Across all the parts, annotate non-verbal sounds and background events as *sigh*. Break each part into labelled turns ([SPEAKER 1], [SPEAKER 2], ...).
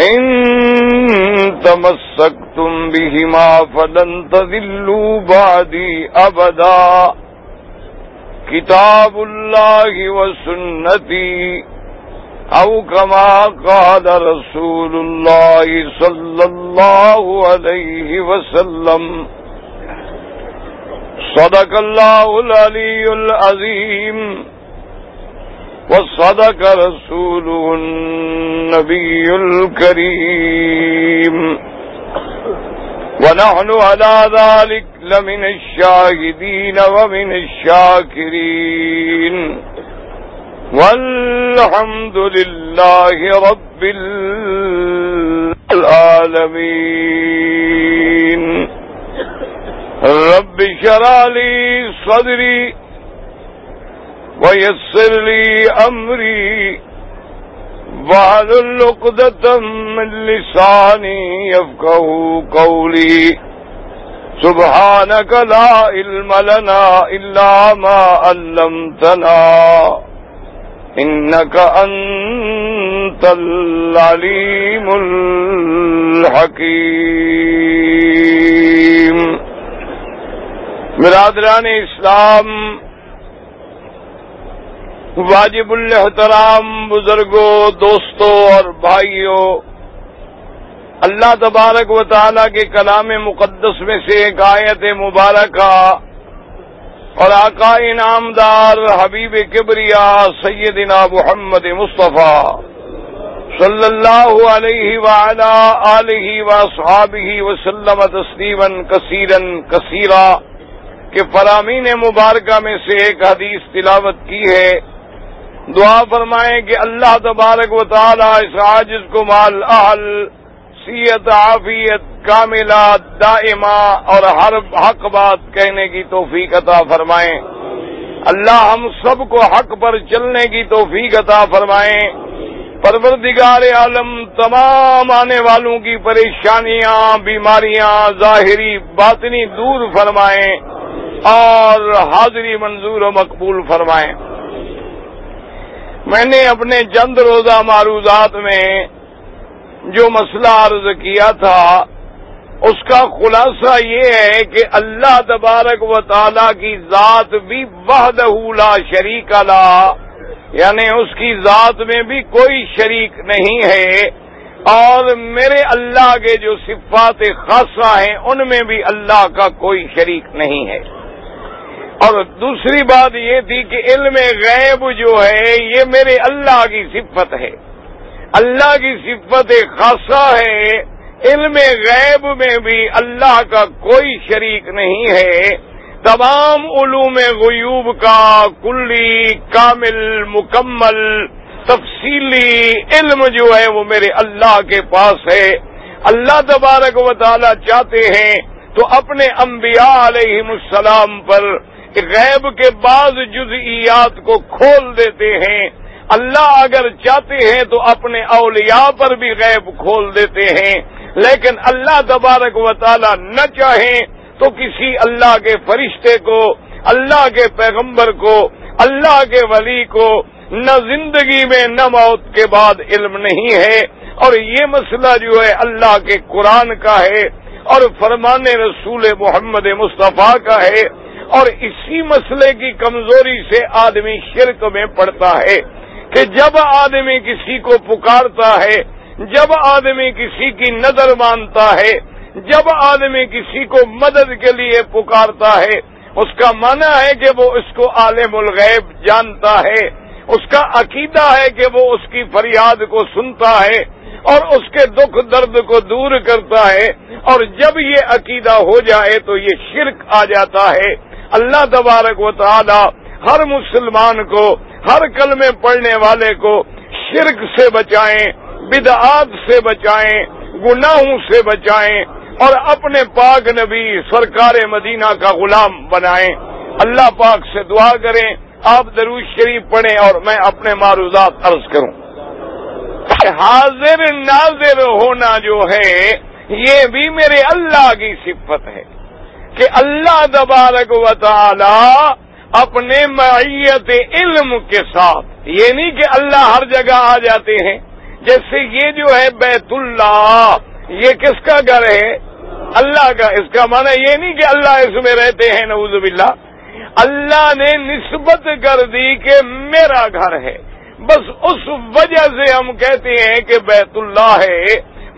[SPEAKER 1] إن تمسكتم بهما فلن تذلوا بعدي أبدا. كتاب الله وسنتي أو كما قال رسول الله صلى الله عليه وسلم. صدق الله العلي العظيم. وصدق رسوله النبي الكريم. ونحن على ذلك لمن الشاهدين ومن الشاكرين. والحمد لله رب العالمين. رب شرع لي صدري ويسر لي أمري وعلى اللقدة من لساني يفقه قولي سبحانك لا علم لنا إلا ما علمتنا إنك أنت العليم الحكيم۔ برادران اسلام واجب الحترام بزرگوں، دوستوں اور بھائیوں، اللہ تبارک و تعالیٰ کے کلام مقدس میں سے ایک آیت مبارکہ اور آقا انعامدار حبیب کبریا سیدنا محمد مصطفیٰ صلی اللہ علیہ وعلا علیہ و وسلم تسلیما کثیرن کثیرہ کے فرامین مبارکہ میں سے ایک حدیث تلاوت کی ہے۔ دعا فرمائیں کہ اللہ تبارک و تعالی اس عاجز کو مال اہل، سیت، عافیت، کاملہ، دائمہ اور ہر حق بات کہنے کی توفیق عطا فرمائیں۔ اللہ ہم سب کو حق پر چلنے کی توفیق عطا فرمائیں۔ پروردگار عالم تمام آنے والوں کی پریشانیاں، بیماریاں، ظاہری باطنی دور فرمائیں اور حاضری منظور و مقبول فرمائیں۔ میں نے اپنے چند روزہ معروضات میں جو مسئلہ عرض کیا تھا، اس کا خلاصہ یہ ہے کہ اللہ تبارک و تعالی کی ذات بھی وحدہ لا شریک لا یعنی اس کی ذات میں بھی کوئی شریک نہیں ہے۔ اور میرے اللہ کے جو صفات خاصہ ہیں، ان میں بھی اللہ کا کوئی شریک نہیں ہے۔ اور دوسری بات یہ تھی کہ علم غیب جو ہے، یہ میرے اللہ کی صفت ہے۔ اللہ کی صفت خاصہ ہے۔ علم غیب میں بھی اللہ کا کوئی شریک نہیں ہے۔ تمام علوم غیوب کا کلی، کامل، مکمل، تفصیلی علم جو ہے وہ میرے اللہ کے پاس ہے۔ اللہ تبارک و تعالی چاہتے ہیں تو اپنے انبیاء علیہ السلام پر غیب کے بعض جزئیات کو کھول دیتے ہیں۔ اللہ اگر چاہتے ہیں تو اپنے اولیاء پر بھی غیب کھول دیتے ہیں۔ لیکن اللہ تبارک و تعالی نہ چاہیں تو کسی اللہ کے فرشتے کو، اللہ کے پیغمبر کو، اللہ کے ولی کو نہ زندگی میں نہ موت کے بعد علم نہیں ہے۔ اور یہ مسئلہ جو ہے اللہ کے قرآن کا ہے اور فرمان رسول محمد مصطفیٰ کا ہے۔ اور اسی مسئلے کی کمزوری سے آدمی شرک میں پڑتا ہے کہ جب آدمی کسی کو پکارتا ہے، جب آدمی کسی کی نظر مانتا ہے، جب آدمی کسی کو مدد کے لیے پکارتا ہے، اس کا مانا ہے کہ وہ اس کو عالم الغیب جانتا ہے۔ اس کا عقیدہ ہے کہ وہ اس کی فریاد کو سنتا ہے اور اس کے دکھ درد کو دور کرتا ہے۔ اور جب یہ عقیدہ ہو جائے تو یہ شرک آ جاتا ہے۔ اللہ تبارک و تعالی ہر مسلمان کو، ہر کل میں پڑھنے والے کو شرک سے بچائیں، بدعات سے بچائیں، گناہوں سے بچائیں اور اپنے پاک نبی سرکار مدینہ کا غلام بنائیں۔ اللہ پاک سے دعا کریں، آپ دروش شریف پڑھیں اور میں اپنے معروضات عرض کروں۔ حاضر ناظر ہونا جو ہے، یہ بھی میرے اللہ کی صفت ہے۔ کہ اللہ تبارک و تعالی اپنے معیت علم کے ساتھ، یہ نہیں کہ اللہ ہر جگہ آ جاتے ہیں، جیسے یہ جو ہے بیت اللہ، یہ کس کا گھر ہے؟ اللہ کا، اس کا معنی یہ نہیں کہ اللہ اس میں رہتے ہیں، نعوذ باللہ۔ اللہ نے نسبت کر دی کہ میرا گھر ہے۔ بس اس وجہ سے ہم کہتے ہیں کہ بیت اللہ ہے،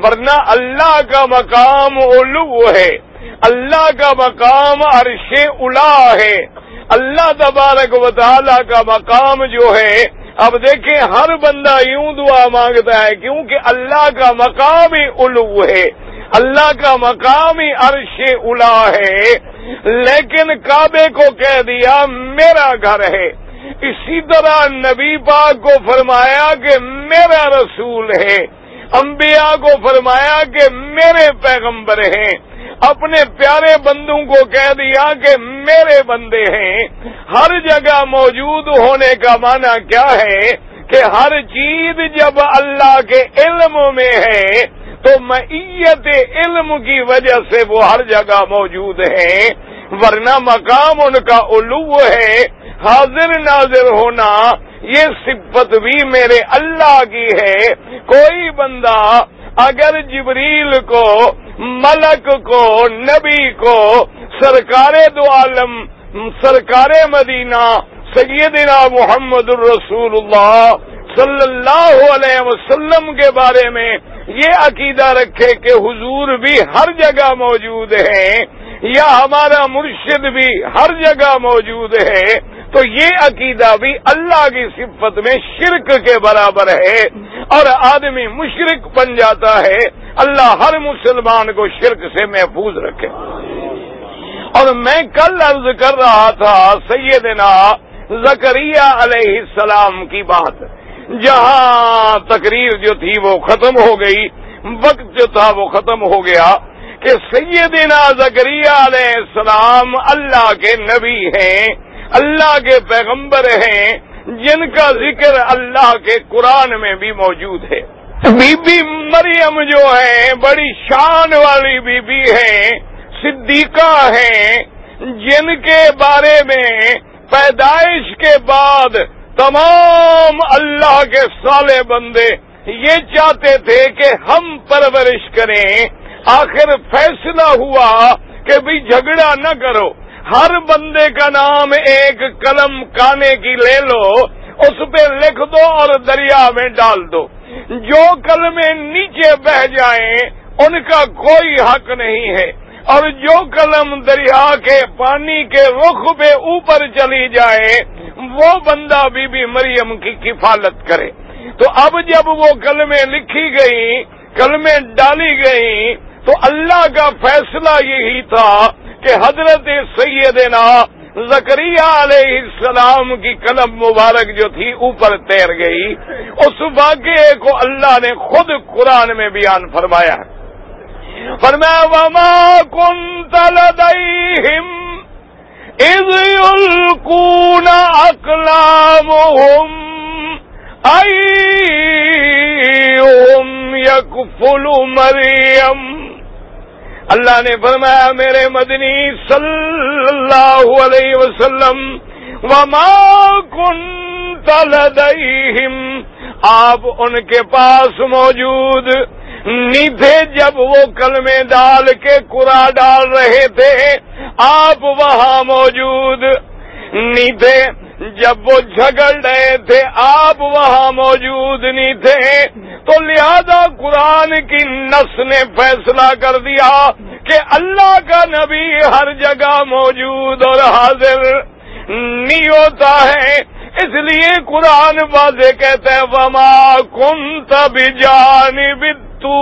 [SPEAKER 1] ورنہ اللہ کا مقام علو ہے۔ اللہ کا مقام عرش الا ہے۔ اللہ تبارک و تعالی کا مقام جو ہے، اب دیکھیں ہر بندہ یوں دعا مانگتا ہے، کیونکہ اللہ کا مقام ہی الو ہے۔ اللہ کا مقام ہی عرش الا ہے۔ لیکن کعبے کو کہہ دیا، میرا گھر ہے۔ اسی طرح نبی پاک کو فرمایا کہ میرا رسول ہے۔ انبیاء کو فرمایا کہ میرے پیغمبر ہیں۔ اپنے پیارے بندوں کو کہہ دیا کہ میرے بندے ہیں۔ ہر جگہ موجود ہونے کا معنی کیا ہے کہ ہر چیز جب اللہ کے علم میں ہے تو معیت علم کی وجہ سے وہ ہر جگہ موجود ہیں ورنہ مقام ان کا الو ہے۔ حاضر ناظر ہونا یہ صفت بھی میرے اللہ کی ہے۔ کوئی بندہ اگر جبریل کو، ملک کو، نبی کو، سرکار دو عالم، سرکار مدینہ، سیدنا محمد الرسول اللہ صلی اللہ علیہ وسلم کے بارے میں یہ عقیدہ رکھے کہ حضور بھی ہر جگہ موجود ہیں یا ہمارا مرشد بھی ہر جگہ موجود ہے، تو یہ عقیدہ بھی اللہ کی صفت میں شرک کے برابر ہے۔ اور آدمی مشرق بن جاتا ہے، اللہ ہر مسلمان کو شرک سے محفوظ رکھے۔ اور میں کل عرض کر رہا تھا سیدنا زکریہ علیہ السلام کی بات۔ جہاں تقریر جو تھی وہ ختم ہو گئی، وقت جو تھا وہ ختم ہو گیا کہ سیدنا زکریہ علیہ السلام اللہ کے نبی ہیں، اللہ کے پیغمبر ہیں جن کا ذکر اللہ کے قرآن میں بھی موجود ہے۔ بی بی مریم جو ہے بڑی شان والی بی بی ہیں، صدیقہ ہیں، جن کے بارے میں پیدائش کے بعد تمام اللہ کے سالے بندے یہ چاہتے تھے کہ ہم پرورش کریں۔ آخر فیصلہ ہوا کہ بھی جھگڑا نہ کرو۔ ہر بندے کا نام ایک قلم کانے کی لے لو، اس پہ لکھ دو اور دریا میں ڈال دو۔ جو قلمیں نیچے بہ جائیں، ان کا کوئی حق نہیں ہے۔ اور جو قلم دریا کے پانی کے رخ پہ اوپر چلی جائے، وہ بندہ بی بی مریم کی کفالت کرے۔ تو اب جب وہ قلمیں لکھی گئی قلمیں ڈالی گئی تو اللہ کا فیصلہ یہی تھا کہ حضرت سیدنا زکریہ علیہ السلام کی قلم مبارک جو تھی اوپر تیر گئی، اس واقعے کو اللہ نے خود قرآن میں بیان فرمایا فرمایا، وما كنت لديهم اذ يلقون اقلامهم ايهم يكفل مريم اللہ نے فرمایا، میرے مدنی صلی اللہ علیہ وسلم، وما کن تلدیہم آپ ان کے پاس موجود نہیں تھے جب وہ کلمے ڈال کے کرا ڈال رہے تھے، آپ وہاں موجود نہیں تھے۔ جب وہ جھگڑ رہے تھے، آپ وہاں موجود نہیں تھے، تو لہذا قرآن کی نس نے فیصلہ کر دیا کہ اللہ کا نبی ہر جگہ موجود اور حاضر نہیں ہوتا ہے۔ اس لیے قرآن واضح کہتے وما کم تب جانی تور۔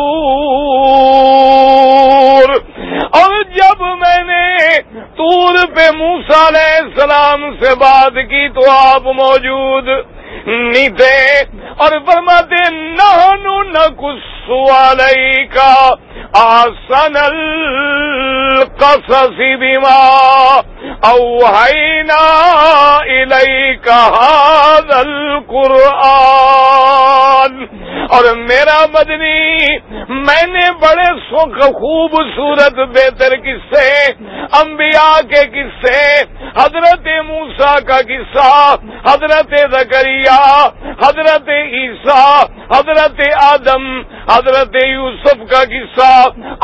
[SPEAKER 1] اور جب میں نے تور پہ موسا علیہ السلام سے بات کی تو آپ موجود نہیں تھے اور فرماتے نہ نہ کا آسن القصص بما اوحینا الیک هذا القرآن۔ اور میرا مدنی میں نے بڑے سکھ خوبصورت بہتر قصے، انبیاء کے قصے، حضرت موسا کا قصہ، حضرت زکریہ حضرت عیسیٰ، حضرت آدم، حضرت یوسف کا قصہ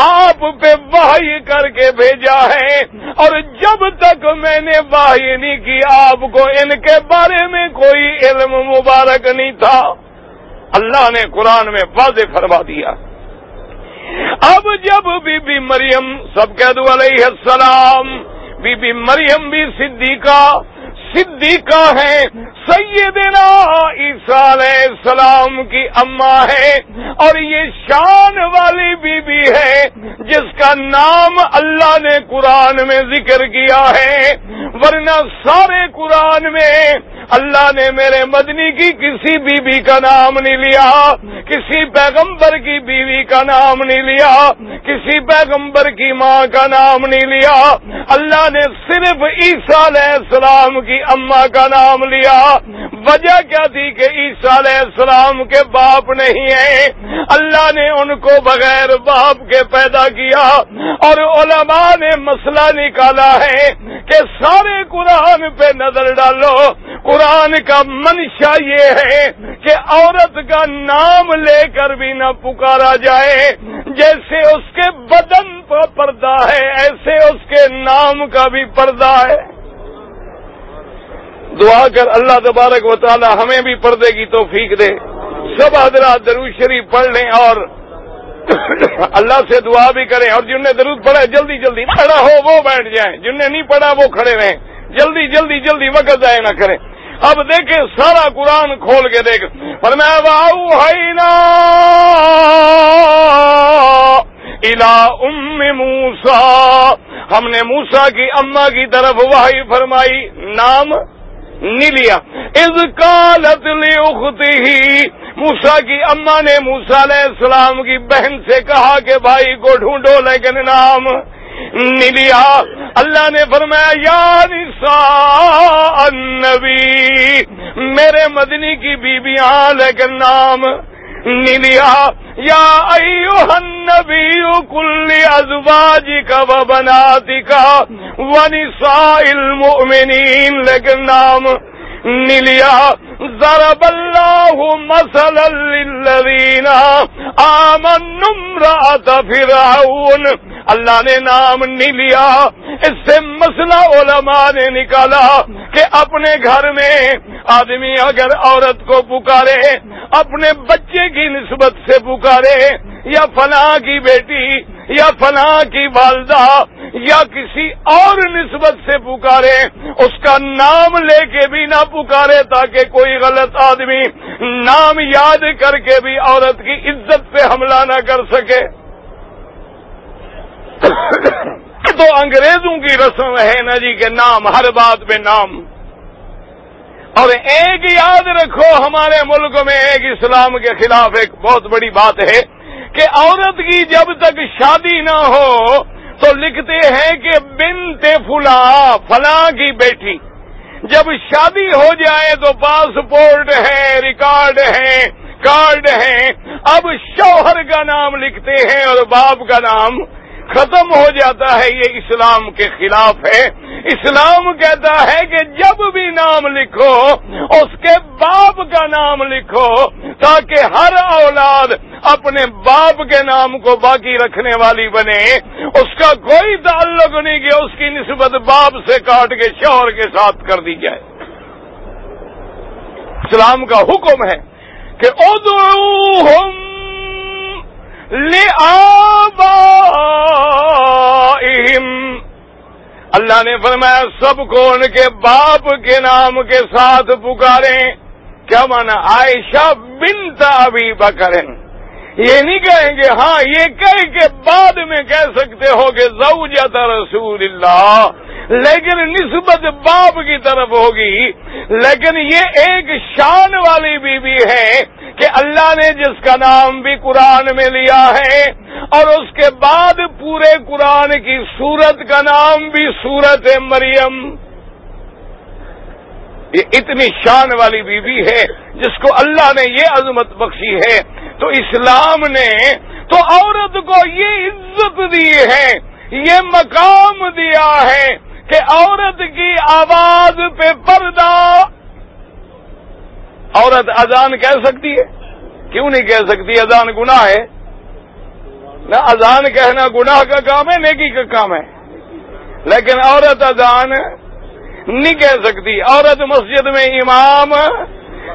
[SPEAKER 1] آپ پہ واہی کر کے بھیجا ہے۔ اور جب تک میں نے واہی نہیں کی آپ کو ان کے بارے میں کوئی علم مبارک نہیں تھا۔ اللہ نے قرآن میں واضح فرما دیا۔ اب جب بی بی مریم، سب قید علیہ السلام، بی بی مریم بھی صدیقہ صدیقہ ہے، سیدنا عیسیٰ علیہ السلام کی اماں ہے۔ اور یہ شان والی بی بی ہے، جس کا نام اللہ نے قرآن میں ذکر کیا ہے۔ ورنہ سارے قرآن میں اللہ نے میرے مدنی کی کسی بیوی کا نام نہیں لیا، کسی پیغمبر کی بیوی کا نام نہیں لیا، کسی پیغمبر کی ماں کا نام نہیں لیا۔ اللہ نے صرف عیسیٰ علیہ السلام کی اماں کا نام لیا۔ وجہ کیا تھی کہ عیسیٰ علیہ السلام کے باپ نہیں ہیں؟ اللہ نے ان کو بغیر باپ کے پیدا کیا اور علماء نے مسئلہ نکالا ہے کہ سارے قرآن پہ نظر ڈالو۔ قرآن کا منشا یہ ہے کہ عورت کا نام لے کر بھی نہ پکارا جائے۔ جیسے اس کے بدن پر پردہ ہے، ایسے اس کے نام کا بھی پردہ ہے۔ دعا کر اللہ تبارک و تعالی ہمیں بھی پردے کی توفیق دے۔ سب حضرات درود شریف پڑھ لیں اور *coughs* اللہ سے دعا بھی کریں اور جن نے درود پڑھا جلدی جلدی پڑھا ہو، وہ بیٹھ جائیں۔ جن نے نہیں پڑھا، وہ کھڑے رہیں۔ جلدی جلدی جلدی وقت ضائع نہ کریں۔ اب دیکھیں سارا قرآن کھول کے دیکھ۔ پر میں باؤ الا ام موسا ہم نے موسا کی اما کی طرف واہی فرمائی۔ نام نہیں لیا اس کالت ہی موسا کی اما نے موسا علیہ السلام کی بہن سے کہا کہ بھائی کو ڈھونڈو، لیکن نام لیا اللہ نے فرمایا، یا نساء النبی، میرے مدنی کی بیویاں، لیکن نام لیا یا ایوہ النبی کل ازواجی کا و بناتی کا و نساء المؤمنین لیکن نام نلیا ضرب اللہ مثلا للذین آمنوا امرأة فرعون اللہ نے نام نہیں لیا اس سے مسئلہ علماء نے نکالا کہ اپنے گھر میں آدمی اگر عورت کو پکارے، اپنے بچے کی نسبت سے پکارے، یا فلاں کی بیٹی، یا فلاں کی والدہ، یا کسی اور نسبت سے پکارے، اس کا نام لے کے بھی نہ پکارے تاکہ کوئی غلط آدمی نام یاد کر کے بھی عورت کی عزت پہ حملہ نہ کر سکے۔ تو انگریزوں کی رسم ہے نا جی کہ نام، ہر بات پہ نام۔ اور ایک یاد رکھو، ہمارے ملک میں ایک اسلام کے خلاف ایک بہت بڑی بات ہے کہ عورت کی جب تک شادی نہ ہو تو لکھتے ہیں کہ بنت فلاں فلاں کی بیٹی۔ جب شادی ہو جائے تو پاسپورٹ ہے، ریکارڈ ہے، کارڈ ہے۔ اب شوہر کا نام لکھتے ہیں اور باپ کا نام ختم ہو جاتا ہے، یہ اسلام کے خلاف ہے۔ اسلام کہتا ہے کہ جب بھی نام لکھو، اس کے باپ کا نام لکھو، تاکہ ہر اولاد اپنے باپ کے نام کو باقی رکھنے والی بنے۔ اس کا کوئی تعلق نہیں کہ اس کی نسبت باپ سے کاٹ کے شوہر کے ساتھ کر دی جائے۔ اسلام کا حکم ہے کہ ادو اللہ نے فرمایا، سب کو ان کے باپ کے نام کے ساتھ پکارے کیا مانا؟ عائشہ بنت ابھی بکرن یہ نہیں کہیں گے ہاں یہ کہہ کے بعد میں کہہ سکتے ہو کہ زوجت رسول اللہ۔ لیکن نسبت باپ کی طرف ہوگی۔ لیکن یہ ایک شان والی بیوی ہے۔ کہ اللہ نے جس کا نام بھی قرآن میں لیا ہے اور اس کے بعد پورے قرآن کی سورت کا نام بھی سورت مریم۔ یہ اتنی شان والی بیوی ہے جس کو اللہ نے یہ عظمت بخشی ہے۔ تو اسلام نے تو عورت کو یہ عزت دی ہے، یہ مقام دیا ہے کہ عورت کی آواز پہ پردہ عورت اذان کہہ سکتی ہے؟ کیوں نہیں کہہ سکتی؟ اذان گناہ ہے۔ نہ اذان کہنا گناہ کا کام ہے، نیکی کا کام ہے۔ لیکن عورت اذان نہیں کہہ سکتی۔ عورت مسجد میں امام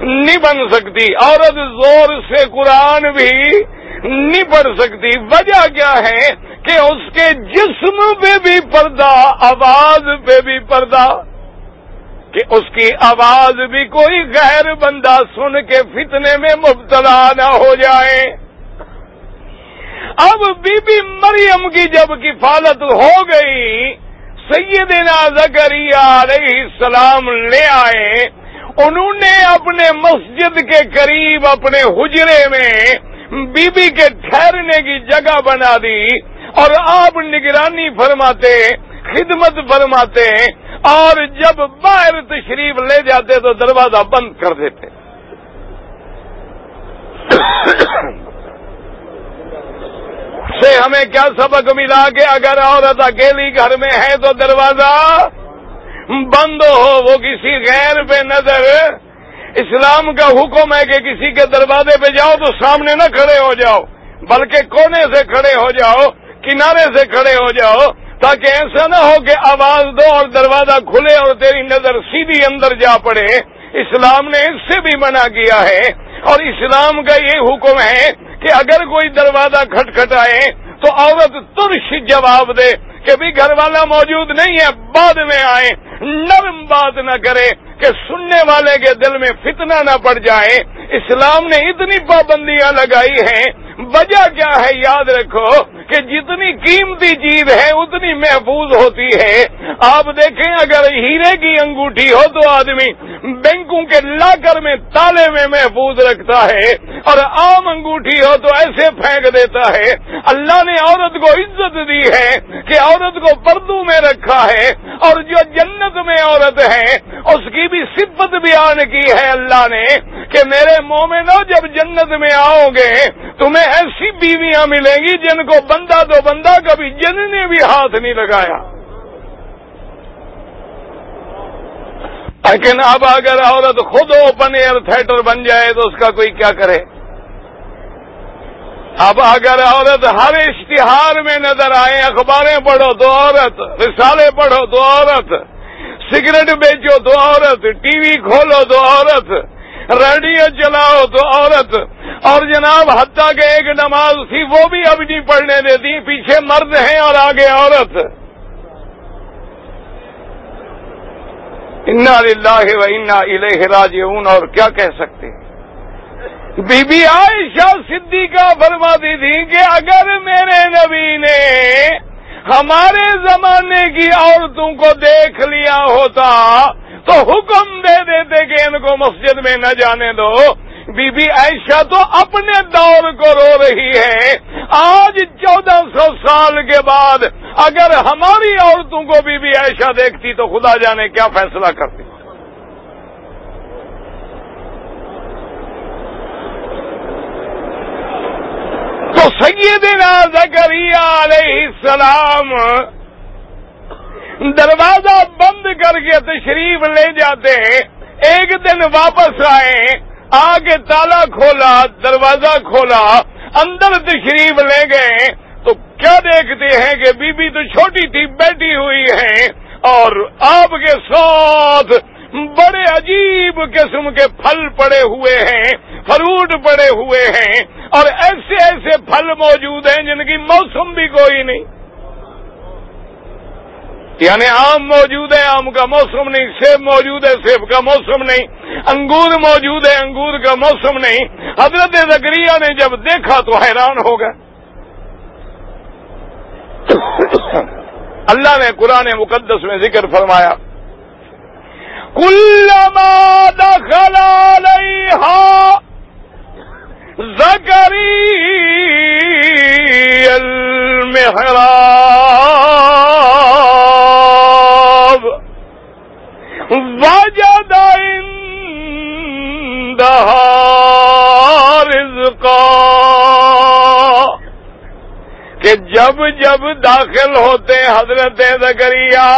[SPEAKER 1] نہیں بن سکتی۔ عورت زور سے قرآن بھی نہیں پڑھ سکتی۔ وجہ کیا ہے کہ اس کے جسم پہ بھی پردہ، آواز پہ بھی پردہ۔ کہ اس کی آواز بھی کوئی غیر بندہ سن کے فتنے میں مبتلا نہ ہو جائے۔ اب بی بی مریم کی جب کفالت ہو گئی، سیدنا زکریہ علیہ السلام لے آئے۔ انہوں نے اپنے مسجد کے قریب اپنے حجرے میں بی بی کے ٹھہرنے کی جگہ بنا دی اور آپ نگرانی فرماتے، خدمت فرماتے۔ اور جب باہر تشریف لے جاتے تو دروازہ بند کر دیتے۔ سے ہمیں کیا سبق ملا کہ اگر عورت اکیلی گھر میں ہے تو دروازہ بند ہو، وہ کسی غیر پہ نظر۔ اسلام کا حکم ہے کہ کسی کے دروازے پہ جاؤ تو سامنے نہ کھڑے ہو جاؤ، بلکہ کونے سے کھڑے ہو جاؤ، کنارے سے کھڑے ہو جاؤ۔ تاکہ ایسا نہ ہو کہ آواز دو اور دروازہ کھلے اور تیری نظر سیدھی اندر جا پڑے۔ اسلام نے اس سے بھی منع کیا ہے۔ اور اسلام کا یہ حکم ہے کہ اگر کوئی دروازہ کھٹکھٹائے تو عورت ترش جواب دے کہ بھی گھر والا موجود نہیں ہے، بعد میں آئے۔ نرم بات نہ کرے کہ سننے والے کے دل میں فتنہ نہ پڑ جائے۔ اسلام نے اتنی پابندیاں لگائی ہیں۔ وجہ کیا ہے؟ یاد رکھو کہ جتنی قیمتی چیز ہے اتنی محفوظ ہوتی ہے۔ آپ دیکھیں اگر ہیرے کی انگوٹھی ہو تو آدمی بینکوں کے لاکر میں تالے میں محفوظ رکھتا ہے اور عام انگوٹھی ہو تو ایسے پھینک دیتا ہے۔ اللہ نے عورت کو عزت دی ہے کہ عورت کو پردو میں رکھا ہے اور جو جنت میں عورت ہے، اس کی بھی صفت بیان کی ہے اللہ نے کہ میرے مومنو جب جنت میں آؤ گے، تمہیں ایسی بیویاں ملیں گی جن کو بند بندہ تو بندہ کبھی جن نے بھی ہاتھ نہیں لگایا۔ لیکن اب اگر عورت خود اوپن ایئر تھیٹر بن جائے تو اس کا کوئی کیا کرے؟ اب اگر عورت ہر اشتہار میں نظر آئے، اخباریں پڑھو تو عورت، رسالے پڑھو تو عورت، سگریٹ بیچو تو عورت، ٹی وی کھولو تو عورت، ریڈیو چلاؤ تو عورت اور جناب حتیٰ کے ایک نماز تھی، وہ بھی اب نہیں پڑھنے دیتی پیچھے مرد ہیں اور آگے عورت۔ انا للہ و انا الیہ راجعون۔ اور کیا کہہ سکتے بی بی عائشہ صدیقہ فرماتی تھی کہ اگر میرے نبی نے ہمارے زمانے کی عورتوں کو دیکھ لیا ہوتا تو حکم دے دیتے کہ ان کو مسجد میں نہ جانے دو۔ بی بی عائشہ تو اپنے دور کو رو رہی ہے۔ آج چودہ سو سال کے بعد اگر ہماری عورتوں کو بی بی عائشہ دیکھتی تو خدا جانے کیا فیصلہ کرتی۔ تو سیدنا زکریہ علیہ السلام دروازہ بند کر کے تشریف لے جاتے ایک دن واپس آئے آگے تالا کھولا، دروازہ کھولا، اندر تشریف لے گئے، تو کیا دیکھتے ہیں کہ بی بی تو چھوٹی تھی، بیٹھی ہوئی ہے، اور آپ کے ساتھ بڑے عجیب قسم کے پھل پڑے ہوئے ہیں فروٹ پڑے ہوئے ہیں، اور ایسے ایسے پھل موجود ہیں جن کی موسم بھی کوئی نہیں۔ یعنی آم موجود ہے، آم کا موسم نہیں، سیب موجود ہے، سیب کا موسم نہیں، انگور موجود ہے، انگور کا موسم نہیں۔ حضرت زکریہ نے جب دیکھا تو حیران ہو گئے۔ اللہ نے قرآن مقدس میں ذکر فرمایا کل علیہا زکری المحراب۔ جب جب داخل ہوتے حضرت زکریہ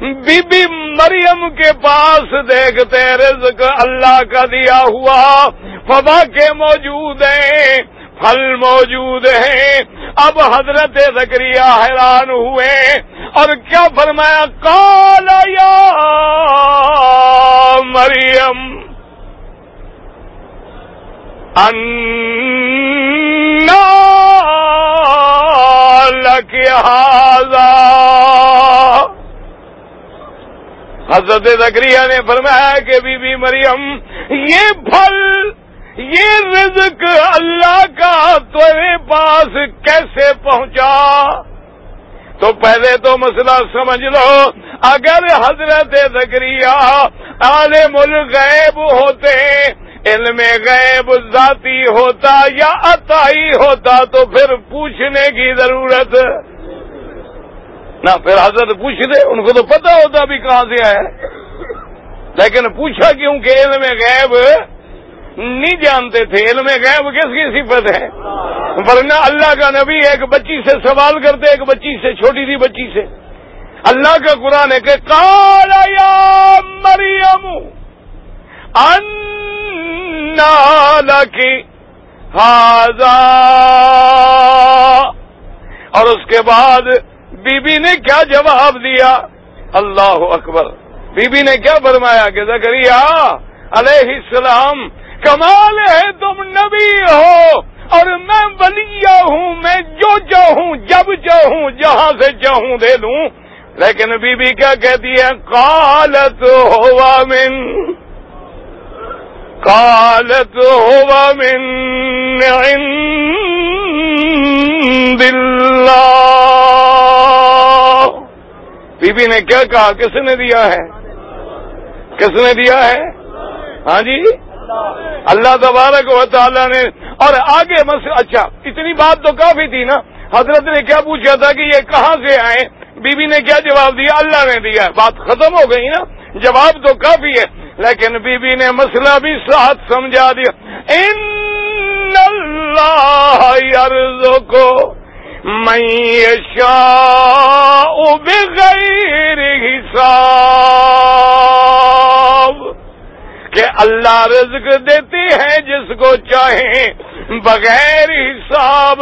[SPEAKER 1] بی بی مریم کے پاس دیکھتے رزق اللہ کا دیا ہوا، فبا کے موجود ہیں، پھل موجود ہیں۔ اب حضرت زکریہ حیران ہوئے اور کیا فرمایا؟ کالا یا مریم حضرت زکریہ نے فرمایا کہ بی بی مریم، یہ پھل، یہ رزق اللہ کا تمہیں پاس کیسے پہنچا؟ تو پہلے تو مسئلہ سمجھ لو، اگر حضرت زکریہ عالم الغیب ہوتے علم غیب ذاتی ہوتا یا عطائی ہوتا تو پھر پوچھنے کی ضرورت نہ، پھر حضرت پوچھ دے ان کو تو پتا ہوتا بھی کہاں سے آئے لیکن پوچھا کیوں کہ علم غیب نہیں جانتے تھے؟ علم غیب کس کی صفت ہے؟ ورنہ اللہ کا نبی ایک بچی سے سوال کرتے، ایک بچی سے، چھوٹی سی بچی سے۔ اللہ کا قرآن ہے کہ کالا یا مریم کی ہاضا اور اس کے بعد بی بی نے کیا جواب دیا؟ اللہ اکبر۔ بی بی نے کیا فرمایا کہ زکریہ علیہ السلام، کمال ہے، تم نبی ہو، اور میں ولیہ ہوں، میں جو چاہوں، جب چاہوں، جہاں سے چاہوں دے دوں۔ لیکن بی بی کیا کہتی ہے؟ کالت ہوا من قالت هو من عند الله. بی بی نے کیا کہا؟ کس نے دیا ہے؟ کس نے دیا ہے؟ ہاں جی؟ اللہ تبارک و تعالیٰ نے اور آگے مس اچھا اتنی بات تو کافی تھی نا۔ حضرت نے کیا پوچھا تھا کہ یہ کہاں سے آئے؟ بی بی نے کیا جواب دیا؟ اللہ نے دیا۔ بات ختم ہو گئی نا۔ جواب تو کافی ہے۔ لیکن بی بی نے مسئلہ بھی ساتھ سمجھا دیا۔ ان اللہ کو میں بغیر حساب۔ کہ اللہ رزق دیتی ہے جس کو چاہیں بغیر حساب۔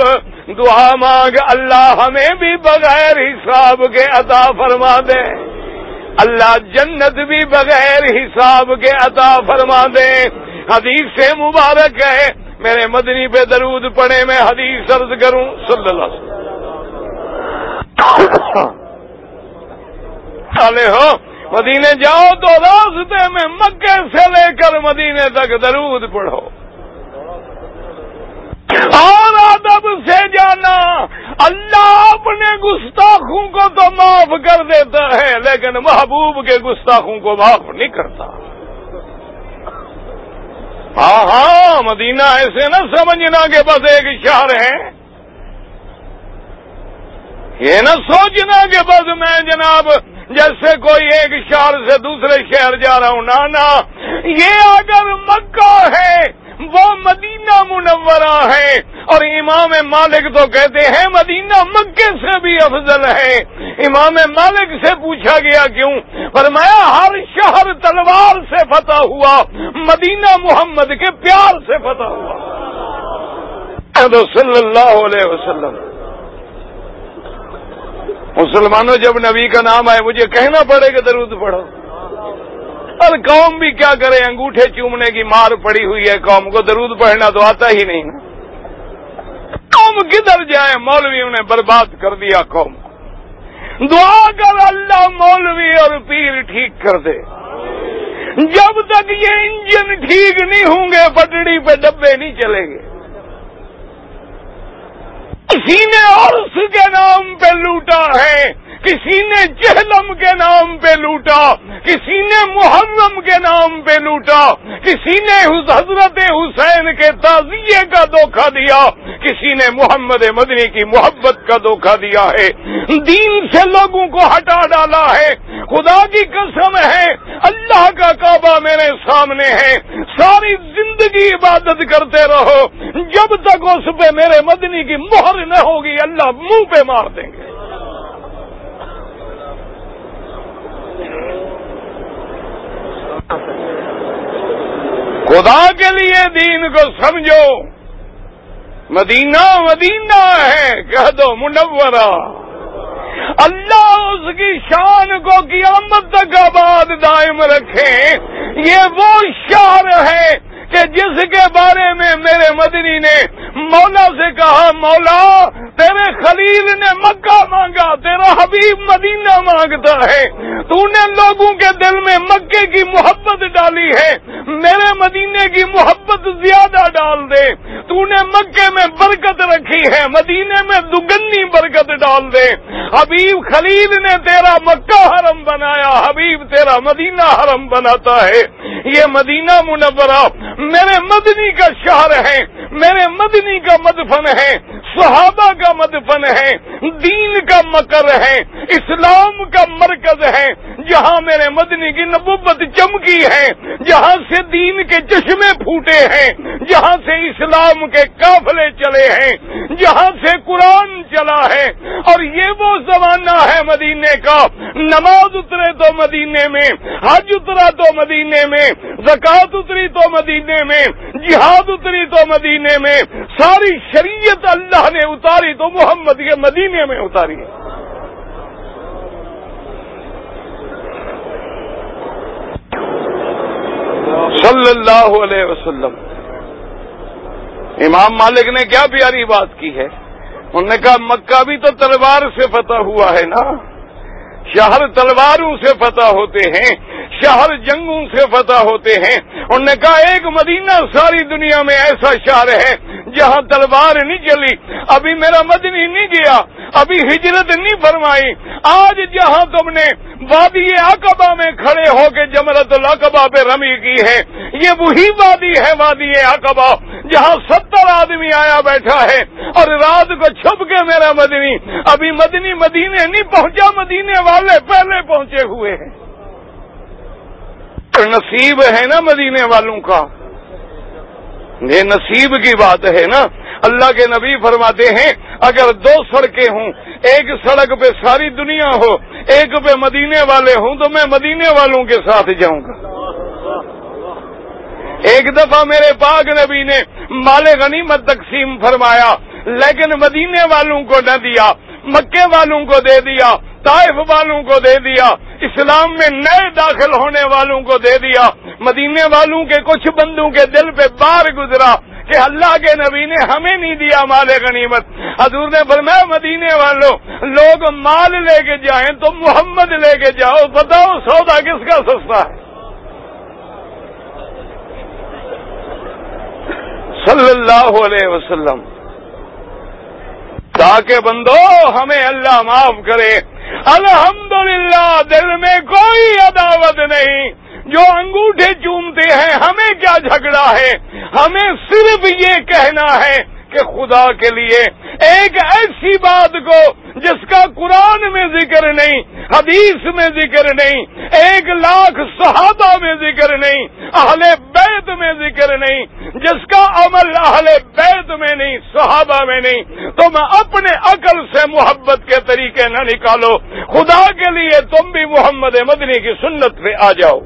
[SPEAKER 1] دعا مانگ، اللہ ہمیں بھی بغیر حساب کے عطا فرما دے۔ اللہ جنت بھی بغیر حساب کے عطا فرما دے حدیث سے مبارک ہے۔ میرے مدنی پہ درود پڑے میں حدیث عرض کروں، صلی اللہ علیہ ہو، مدینے جاؤ تو راستے میں مکے سے لے کر مدینے تک درود پڑھو۔ اور ادب سے جانا، اللہ اپنے گستاخوں کو تو معاف کر دیتا ہے، لیکن محبوب کے گستاخوں کو معاف نہیں کرتا۔ ہاں ہاں مدینہ ایسے نہ سمجھنا کہ بس ایک شہر ہے۔ یہ نہ سوچنا کہ بس میں جناب جیسے کوئی ایک شہر سے دوسرے شہر جا رہا ہوں۔ نانا یہ اگر مکہ ہے وہ مدینہ منورہ ہے۔ اور امام مالک تو کہتے ہیں مدینہ مکے سے بھی افضل ہے۔ امام مالک سے پوچھا گیا کیوں؟ فرمایا، ہر شہر تلوار سے فتح ہوا، مدینہ محمد کے پیار سے فتح ہوا۔ صلی اللہ علیہ وسلم، مسلمانوں، جب نبی کا نام آئے، مجھے کہنا پڑے کہ درود پڑھو۔ اور قوم بھی کیا کرے؟ انگوٹھے چومنے کی مار پڑی ہوئی ہے قوم کو، درود پڑھنا تو آتا ہی نہیں قوم کدھر جائے؟ مولویوں نے برباد کر دیا قوم۔ دعا کر اللہ مولوی اور پیر ٹھیک کر دے۔ جب تک یہ انجن ٹھیک نہیں ہوں گے، پٹڑی پہ ڈبے نہیں چلیں گے۔ اسی نے اور اس کے نام پہ لوٹا ہے۔ کسی نے جہلم کے نام پہ لوٹا، کسی نے محرم کے نام پہ لوٹا، کسی نے حضرت حسین کے تعزیے کا دھوکہ دیا، کسی نے محمد مدنی کی محبت کا دھوکہ دیا ہے۔ دین سے لوگوں کو ہٹا ڈالا ہے۔ خدا کی قسم ہے، اللہ کا کعبہ میرے سامنے ہے۔ ساری زندگی عبادت کرتے رہو۔ جب تک اس پہ میرے مدنی کی مہر نہ ہوگی، اللہ منہ پہ مار دیں گے۔ خدا کے لیے دین کو سمجھو۔ مدینہ مدینہ ہے، کہہ دو منورہ۔ اللہ اس کی شان کو قیامت تک آباد دائم رکھے۔ یہ وہ شہر ہے کہ جس کے بارے میں میرے مدنی نے مولا سے کہا، مولا، تیرے خلیل نے مکہ مانگا، تیرا حبیب مدینہ مانگتا ہے۔ تو نے لوگوں کے دل میں مکے کی محبت ڈالی ہے۔ میرے مدینے کی محبت زیادہ ڈال دے۔ تو نے مکے میں برکت رکھی ہے، مدینے میں دگنی برکت ڈال دے۔ حبیب خلیل نے تیرا مکہ حرم بنایا، حبیب تیرا مدینہ حرم بناتا ہے۔ یہ مدینہ منورہ میرے مدنی کا شہر ہے، میرے مدنی کا مدفن ہے، صحابہ کا مدفن ہے، دین کا مکر ہے، اسلام کا مرکز ہے۔ جہاں میرے مدنی کی نبوت چمکی ہے، جہاں سے دین کے چشمے پھوٹے ہیں، جہاں سے اسلام کے قافلے چلے ہیں، جہاں سے قرآن چلا ہے۔ اور یہ وہ زمانہ ہے مدینے کا۔ نماز اترے تو مدینے میں، حج اترا تو مدینے میں زکات اتری تو مدینے میں، جہاد اتری تو مدینے میں، ساری شریعت اللہ نے اتاری تو محمد کے مدینے میں اتاری صلی اللہ علیہ وسلم۔ امام مالک نے کیا پیاری بات کی ہے؟ انہوں نے کہا، مکہ بھی تو تلوار سے فتح ہوا ہے نا۔ شہر تلواروں سے فتح ہوتے ہیں، شہر جنگوں سے فتح ہوتے ہیں۔ انہوں نے کہا، ایک مدینہ ساری دنیا میں ایسا شہر ہے جہاں تلوار نہیں چلی۔ ابھی میرا مدنی نہیں گیا، ابھی ہجرت نہیں فرمائی۔ آج جہاں تم نے وادی اقبا میں کھڑے ہو کے جمرت القبا پہ رمی کی ہے، یہ وہی وادی ہے، وادی اقبا جہاں ستر آدمی آیا بیٹھا ہے اور رات کو چھپ کے میرا مدنی۔ ابھی مدنی مدینے نہیں پہنچا، مدینے والے پہلے پہنچے ہوئے ہیں۔ نصیب ہے نا مدینے والوں کا۔ یہ نصیب کی بات ہے نا۔ اللہ کے نبی فرماتے ہیں، اگر دو سڑکیں ہوں، ایک سڑک پہ ساری دنیا ہو، ایک پہ مدینے والے ہوں، تو میں مدینے والوں کے ساتھ جاؤں گا۔ ایک دفعہ میرے پاک نبی نے مال غنیمت تقسیم فرمایا، لیکن مدینے والوں کو نہ دیا، مکے والوں کو دے دیا طائف والوں کو دے دیا، اسلام میں نئے داخل ہونے والوں کو دے دیا۔ مدینے والوں کے کچھ بندوں کے دل پہ بار گزرا کہ اللہ کے نبی نے ہمیں نہیں دیا مال غنیمت۔ حضور نے فرمایا، مدینے والوں لوگ مال لے کے جائیں تو محمد لے کے جاؤ، بتاؤ سودا کس کا سستا ہے؟ صلی اللہ علیہ وسلم۔ تاکہ بندو، ہمیں اللہ معاف کرے۔ الحمدللہ، دل میں کوئی عداوت نہیں۔ جو انگوٹھے چومتے ہیں، ہمیں کیا جھگڑا ہے؟ ہمیں صرف یہ کہنا ہے کہ خدا کے لیے ایک ایسی بات کو جس کا قرآن میں ذکر نہیں، حدیث میں ذکر نہیں، ایک لاکھ صحابہ میں ذکر نہیں، اہل بیت میں ذکر نہیں، جس کا عمل اہل بیت میں نہیں، صحابہ میں نہیں تو میں اپنے عقل سے محبت کے طریقے نہ نکالو، خدا کے لیے تم بھی محمد مدنی کی سنت پہ آ جاؤ۔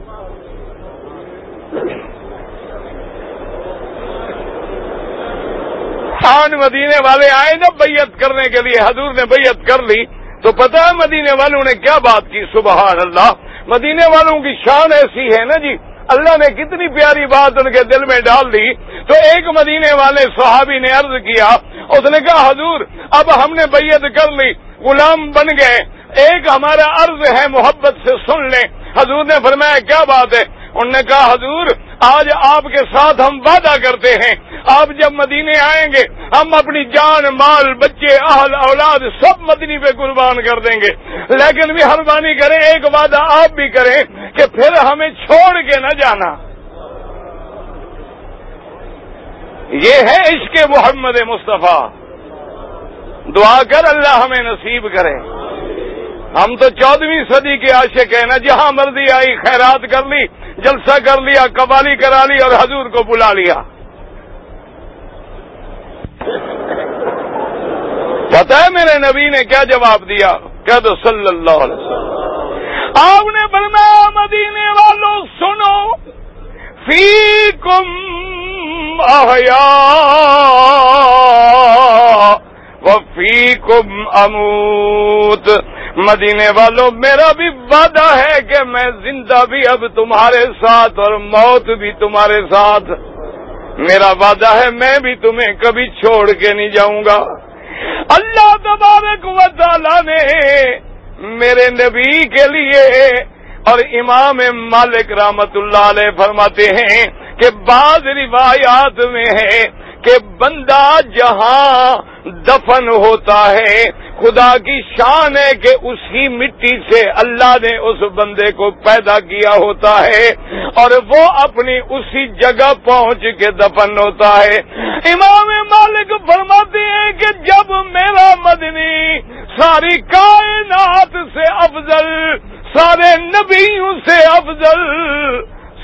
[SPEAKER 1] آن مدینے والے آئے نا بیعت کرنے کے لیے، حضور نے بیعت کر لی، تو پتہ ہے مدینے والوں نے کیا بات کی؟ سبحان اللہ، مدینے والوں کی شان ایسی ہے نا جی اللہ نے کتنی پیاری بات ان کے دل میں ڈال دی، تو ایک مدینے والے صحابی نے عرض کیا، اس نے کہا، حضور، اب ہم نے بیعت کر لی، غلام بن گئے، ایک ہمارا عرض ہے محبت سے سن لیں۔ حضور نے فرمایا، کیا بات ہے؟ انہوں نے کہا، حضور، آج آپ کے ساتھ ہم وعدہ کرتے ہیں۔ آپ جب مدینے آئیں گے، ہم اپنی جان، مال، بچے، اہل، اولاد سب مدنی پہ قربان کر دیں گے۔ لیکن مہربانی کریں، ایک وعدہ آپ بھی کریں کہ پھر ہمیں چھوڑ کے نہ جانا۔ یہ ہے عشق محمد مصطفیٰ۔ دعا کر اللہ ہمیں نصیب کرے۔ ہم تو چودہویں صدی کے عاشق ہیں نا جہاں مرضی آئی خیرات کر لی جلسہ کر لیا، قوالی کرا لی اور حضور کو بلا لیا۔ پتا ہے میرے نبی نے کیا جواب دیا؟ کہہ دو صلی اللہ علیہ وسلم۔ آپ نے فرمایا، مدینے والوں سنو۔ فی کم آیا وفی کم اموت۔ مدینے والوں، میرا بھی وعدہ ہے کہ میں زندہ بھی اب تمہارے ساتھ اور موت بھی تمہارے ساتھ۔ میرا وعدہ ہے میں بھی تمہیں کبھی چھوڑ کے نہیں جاؤں گا۔ اللہ تبارک و تعالی نے میرے نبی کے لیے اور امام مالک رحمت اللہ علیہ فرماتے ہیں کہ بعض روایات میں ہے کہ بندہ جہاں دفن ہوتا ہے خدا کی شان ہے کہ اسی مٹی سے اللہ نے اس بندے کو پیدا کیا ہوتا ہے اور وہ اپنی اسی جگہ پہنچ کے دفن ہوتا ہے۔ امام مالک فرماتے ہیں کہ جب میرا مدنی ساری کائنات سے افضل، سارے نبیوں سے افضل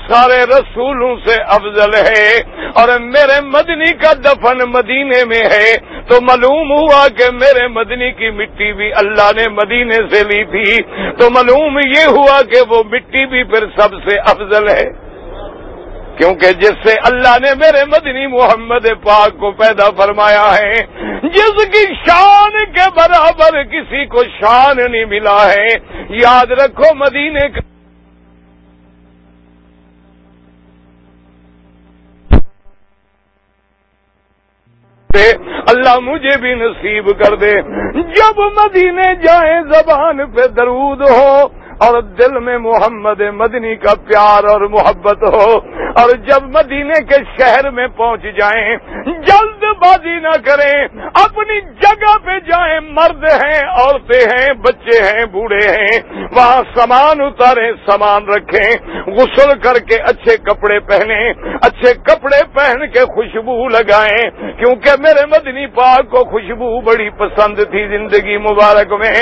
[SPEAKER 1] سارے رسولوں سے افضل ہے اور میرے مدنی کا دفن مدینے میں ہے تو معلوم ہوا کہ میرے مدنی کی مٹی بھی اللہ نے مدینے سے لی تھی تو معلوم یہ ہوا کہ وہ مٹی بھی پھر سب سے افضل ہے کیونکہ جس سے اللہ نے میرے مدنی محمد پاک کو پیدا فرمایا ہے، جس کی شان کے برابر کسی کو شان نہیں ملا ہے۔ یاد رکھو مدینے کا اللہ مجھے بھی نصیب کر دے۔ جب مدینے جائیں زبان پہ درود ہو اور دل میں محمد مدنی کا پیار اور محبت ہو اور جب مدینے کے شہر میں پہنچ جائیں، جلد بازی نہ کریں، اپنی جگہ پہ جائیں، مرد ہیں، عورتیں ہیں، بچے ہیں، بوڑھے ہیں، وہاں سامان اتاریں، سامان رکھیں، غسل کر کے اچھے کپڑے پہنے اچھے کپڑے پہن کے خوشبو لگائیں، کیونکہ میرے مدنی پاک کو خوشبو بڑی پسند تھی زندگی مبارک میں،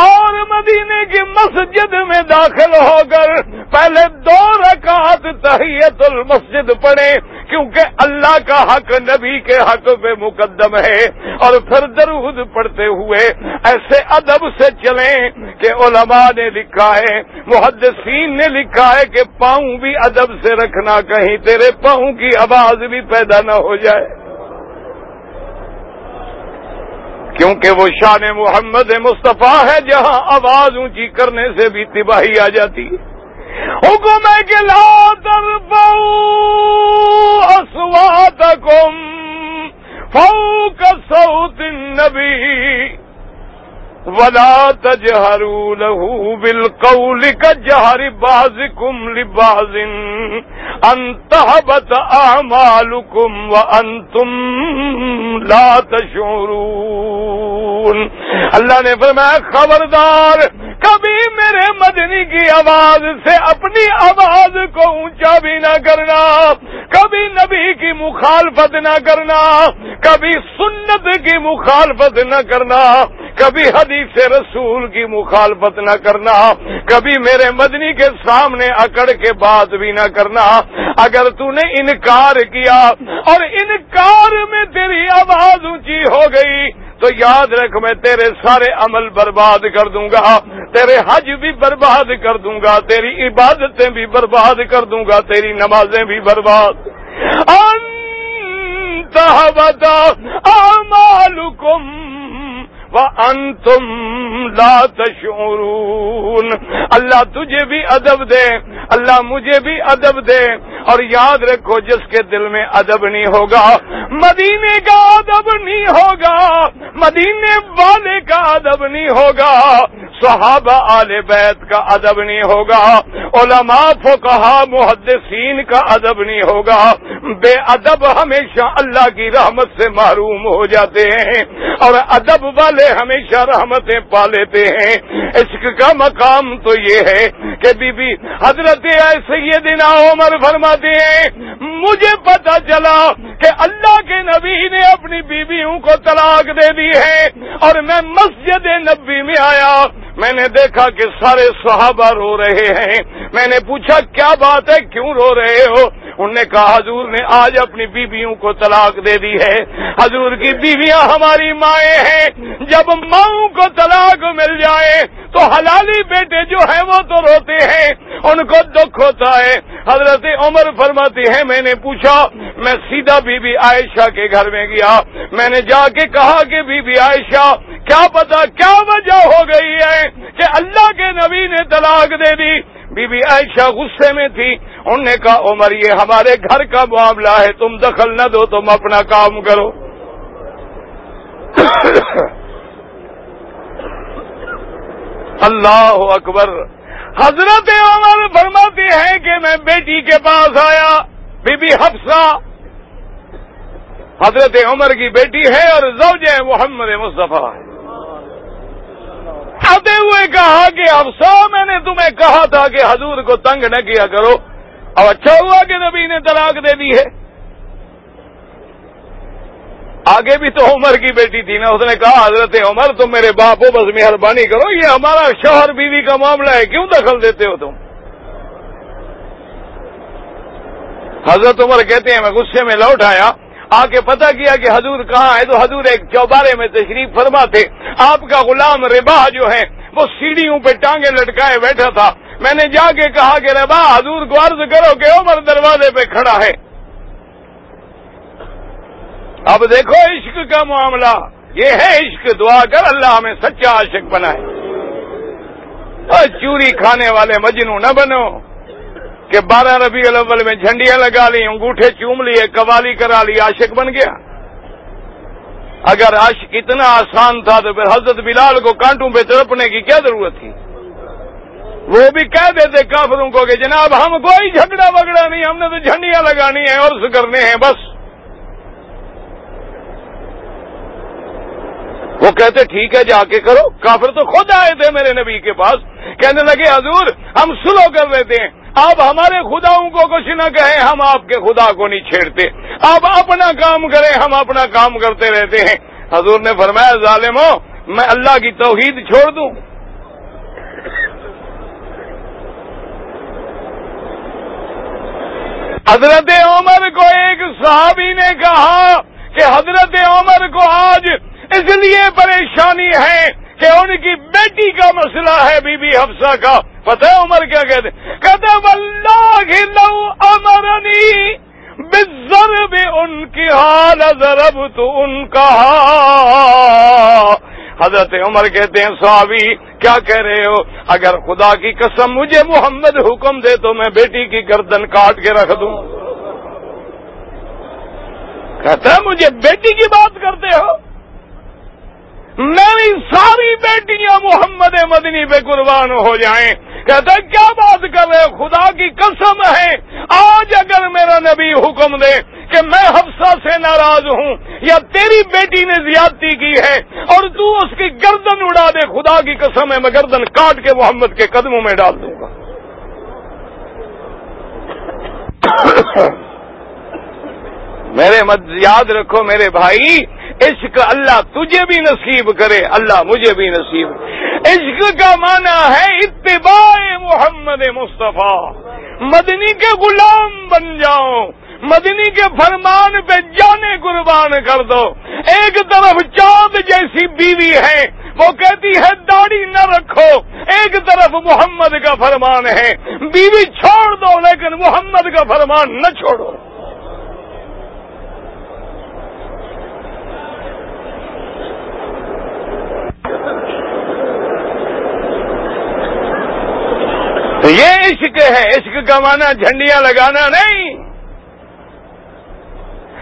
[SPEAKER 1] اور مدینے کی مسجد مسجد میں داخل ہو کر پہلے دو رکعت تحیت المسجد پڑھے کیونکہ اللہ کا حق نبی کے حق پہ مقدم ہے۔ اور پھر درود پڑھتے ہوئے ایسے ادب سے چلیں کہ علماء نے لکھا ہے، محدثین نے لکھا ہے کہ پاؤں بھی ادب سے رکھنا کہیں، تیرے پاؤں کی آواز بھی پیدا نہ ہو جائے۔ کیونکہ وہ شان محمد مصطفیٰ ہے، جہاں آواز اونچی کرنے سے بھی تباہی آ جاتی حکم ہے کہ لا در اسوات کم فو کا سعود ولا تجهروا له بالقول كجهر بعضكم لبعض. ان تهبط اعمالكم وانتم لا تشعرون. اللہ نے فرمایا، خبردار، کبھی میرے مدنی کی آواز سے اپنی آواز کو اونچا بھی نہ کرنا، کبھی نبی کی مخالفت نہ کرنا، کبھی سنت کی مخالفت نہ کرنا کبھی حدیث رسول کی مخالفت نہ کرنا، کبھی میرے مدنی کے سامنے اکڑ کے بات بھی نہ کرنا۔ اگر تو نے انکار کیا اور انکار میں تیری آواز اونچی ہو گئی، تو یاد رکھ میں تیرے سارے عمل برباد کر دوں گا، تیرے حج بھی برباد کر دوں گا، تیری عبادتیں بھی برباد کر دوں گا، تیری نمازیں بھی برباد۔ بتا ان تم تَشْعُرُونَ اللہ تجھے بھی ادب دے اللہ مجھے بھی ادب دے اور یاد رکھو جس کے دل میں ادب نہیں ہوگا، مدینے کا ادب نہیں ہوگا، مدینے والے کا ادب نہیں ہوگا، صحابہ آل بیت کا ادب نہیں ہوگا، علماء فقہا محدثین کا ادب نہیں ہوگا۔ بے ادب ہمیشہ اللہ کی رحمت سے محروم ہو جاتے ہیں اور ادب والے ہمیشہ رحمتیں پا لیتے ہیں۔ عشق کا مقام تو یہ ہے کہ بی بی، حضرت سیدنا عمر فرماتے ہیں مجھے پتا چلا کہ اللہ کے نبی نے اپنی بیویوں کو طلاق دے دی ہے۔ اور میں مسجد نبی میں آیا۔ میں نے دیکھا کہ سارے صحابہ رو رہے ہیں۔ میں نے پوچھا، کیا بات ہے؟ کیوں رو رہے ہو؟ انہوں نے کہا حضور نے آج اپنی بیویوں کو طلاق دے دی ہے۔ حضور کی بیویاں ہماری مائیں ہیں۔ جب ماؤں کو طلاق مل جائے تو حلالی بیٹے جو ہیں وہ تو روتے ہیں۔ ان کو دکھ ہوتا ہے۔ حضرت عمر فرماتی ہے میں نے پوچھا، میں سیدھا بی بی عائشہ کے گھر میں گیا۔ میں نے جا کے کہا کہ بی بی عائشہ، کیا پتا کیا وجہ ہو گئی ہے کہ اللہ کے نبی نے طلاق دے دی۔ بی بی عائشہ غصے میں تھی۔ انہوں نے کہا عمر یہ ہمارے گھر کا معاملہ ہے، تم دخل نہ دو، تم اپنا کام کرو۔ اللہ اکبر۔ حضرت عمر فرماتی ہے کہ میں بیٹی کے پاس آیا بی بی حفصہ۔ حضرت عمر کی بیٹی ہے اور زوج محمد مصطفیٰ ہے۔ آتے ہوئے کہا کہ افسا میں نے تمہیں کہا تھا کہ حضور کو تنگ نہ کیا کرو۔ اب اچھا ہوا کہ نبی نے طلاق دے دی ہے۔ آگے بھی تو عمر کی بیٹی تھی نا، اس نے کہا، حضرت عمر، تم میرے باپ ہو بس مہربانی کرو، یہ ہمارا شوہر بیوی کا معاملہ ہے، کیوں دخل دیتے ہو تم؟ حضرت عمر کہتے ہیں، میں غصے میں لوٹ آیا۔ آ کے پتا کیا کہ حضور کہاں ہے؟ تو حضور ایک چوبارے میں تشریف فرما تھے آپ کا غلام ربا جو ہے، وہ سیڑھیوں پہ ٹانگے لٹکائے بیٹھا تھا۔ میں نے جا کے کہا کہ ربا، حضور کو عرض کرو کہ عمر دروازے پہ کھڑا ہے۔ اب دیکھو عشق کا معاملہ۔ یہ ہے عشق، دعا کر اللہ ہمیں سچا عاشق بنائے۔ چوری کھانے والے مجنو نہ بنو۔ کہ بارہ ربیع الاول میں جھنڈیاں لگا لی انگوٹھے چوم لیے، قوالی کرا لی، عاشق بن گیا۔ اگر عاشق اتنا آسان تھا تو پھر حضرت بلال کو کانٹوں پہ تڑپنے کی کیا ضرورت تھی؟ وہ بھی کہہ دیتے کافروں کو کہ جناب ہم کوئی جھگڑا وگڑا نہیں، ہم نے تو جھنڈیاں لگانی ہیں اور کرنے ہیں، بس۔ وہ کہتے ٹھیک ہے، جا کے کرو۔ کافر تو خود آئے تھے میرے نبی کے پاس، کہنے لگے حضور ہم سلو کر لیتے ہیں۔ آپ ہمارے خداؤں کو کچھ نہ کہیں، ہم آپ کے خدا کو نہیں چھیڑتے۔ آپ اپنا کام کریں، ہم اپنا کام کرتے رہتے ہیں۔ حضور نے فرمایا، ظالمو، میں اللہ کی توحید چھوڑ دوں۔ حضرت عمر کو ایک صحابی نے کہا کہ حضرت عمر کو آج اس لیے پریشانی ہے کہ ان کی بیٹی کا مسئلہ ہے بی بی حفصہ کا۔ پتہ ہے عمر کیا کہتے کہتے واللہ لو امرنی بزرب ان کی حال ضرب تو ان کا حضرت عمر کہتے ہیں، صحابی، کیا کہہ رہے ہو؟ اگر خدا کی قسم مجھے محمد حکم دے تو میں بیٹی کی گردن کاٹ کے رکھ دوں۔ کہتا ہے، مجھے بیٹی کی بات کرتے ہو؟ میری ساری بیٹیاں محمد مدنی پہ قربان ہو جائیں۔ کہتا ہے، کیا بات کر رہے خدا کی قسم ہے۔ آج اگر میرا نبی حکم دے کہ میں حفصہ سے ناراض ہوں یا تیری بیٹی نے زیادتی کی ہے اور تو اس کی گردن اڑا دے، خدا کی قسم ہے، میں گردن کاٹ کے محمد کے قدموں میں ڈال دوں گا۔ *coughs* میرے مد یاد رکھو میرے بھائی عشق اللہ تجھے بھی نصیب کرے، اللہ مجھے بھی نصیب۔ عشق کا معنی ہے اتباع محمد مصطفیٰ۔ مدنی کے غلام بن جاؤ، مدنی کے فرمان پہ جانے قربان کر دو۔ ایک طرف چاند جیسی بیوی ہے، وہ کہتی ہے داڑھی نہ رکھو۔ ایک طرف محمد کا فرمان ہے، بیوی چھوڑ دو، لیکن محمد کا فرمان نہ چھوڑو۔ یہ عشق ہے، عشق کا مانا جھنڈیاں لگانا نہیں۔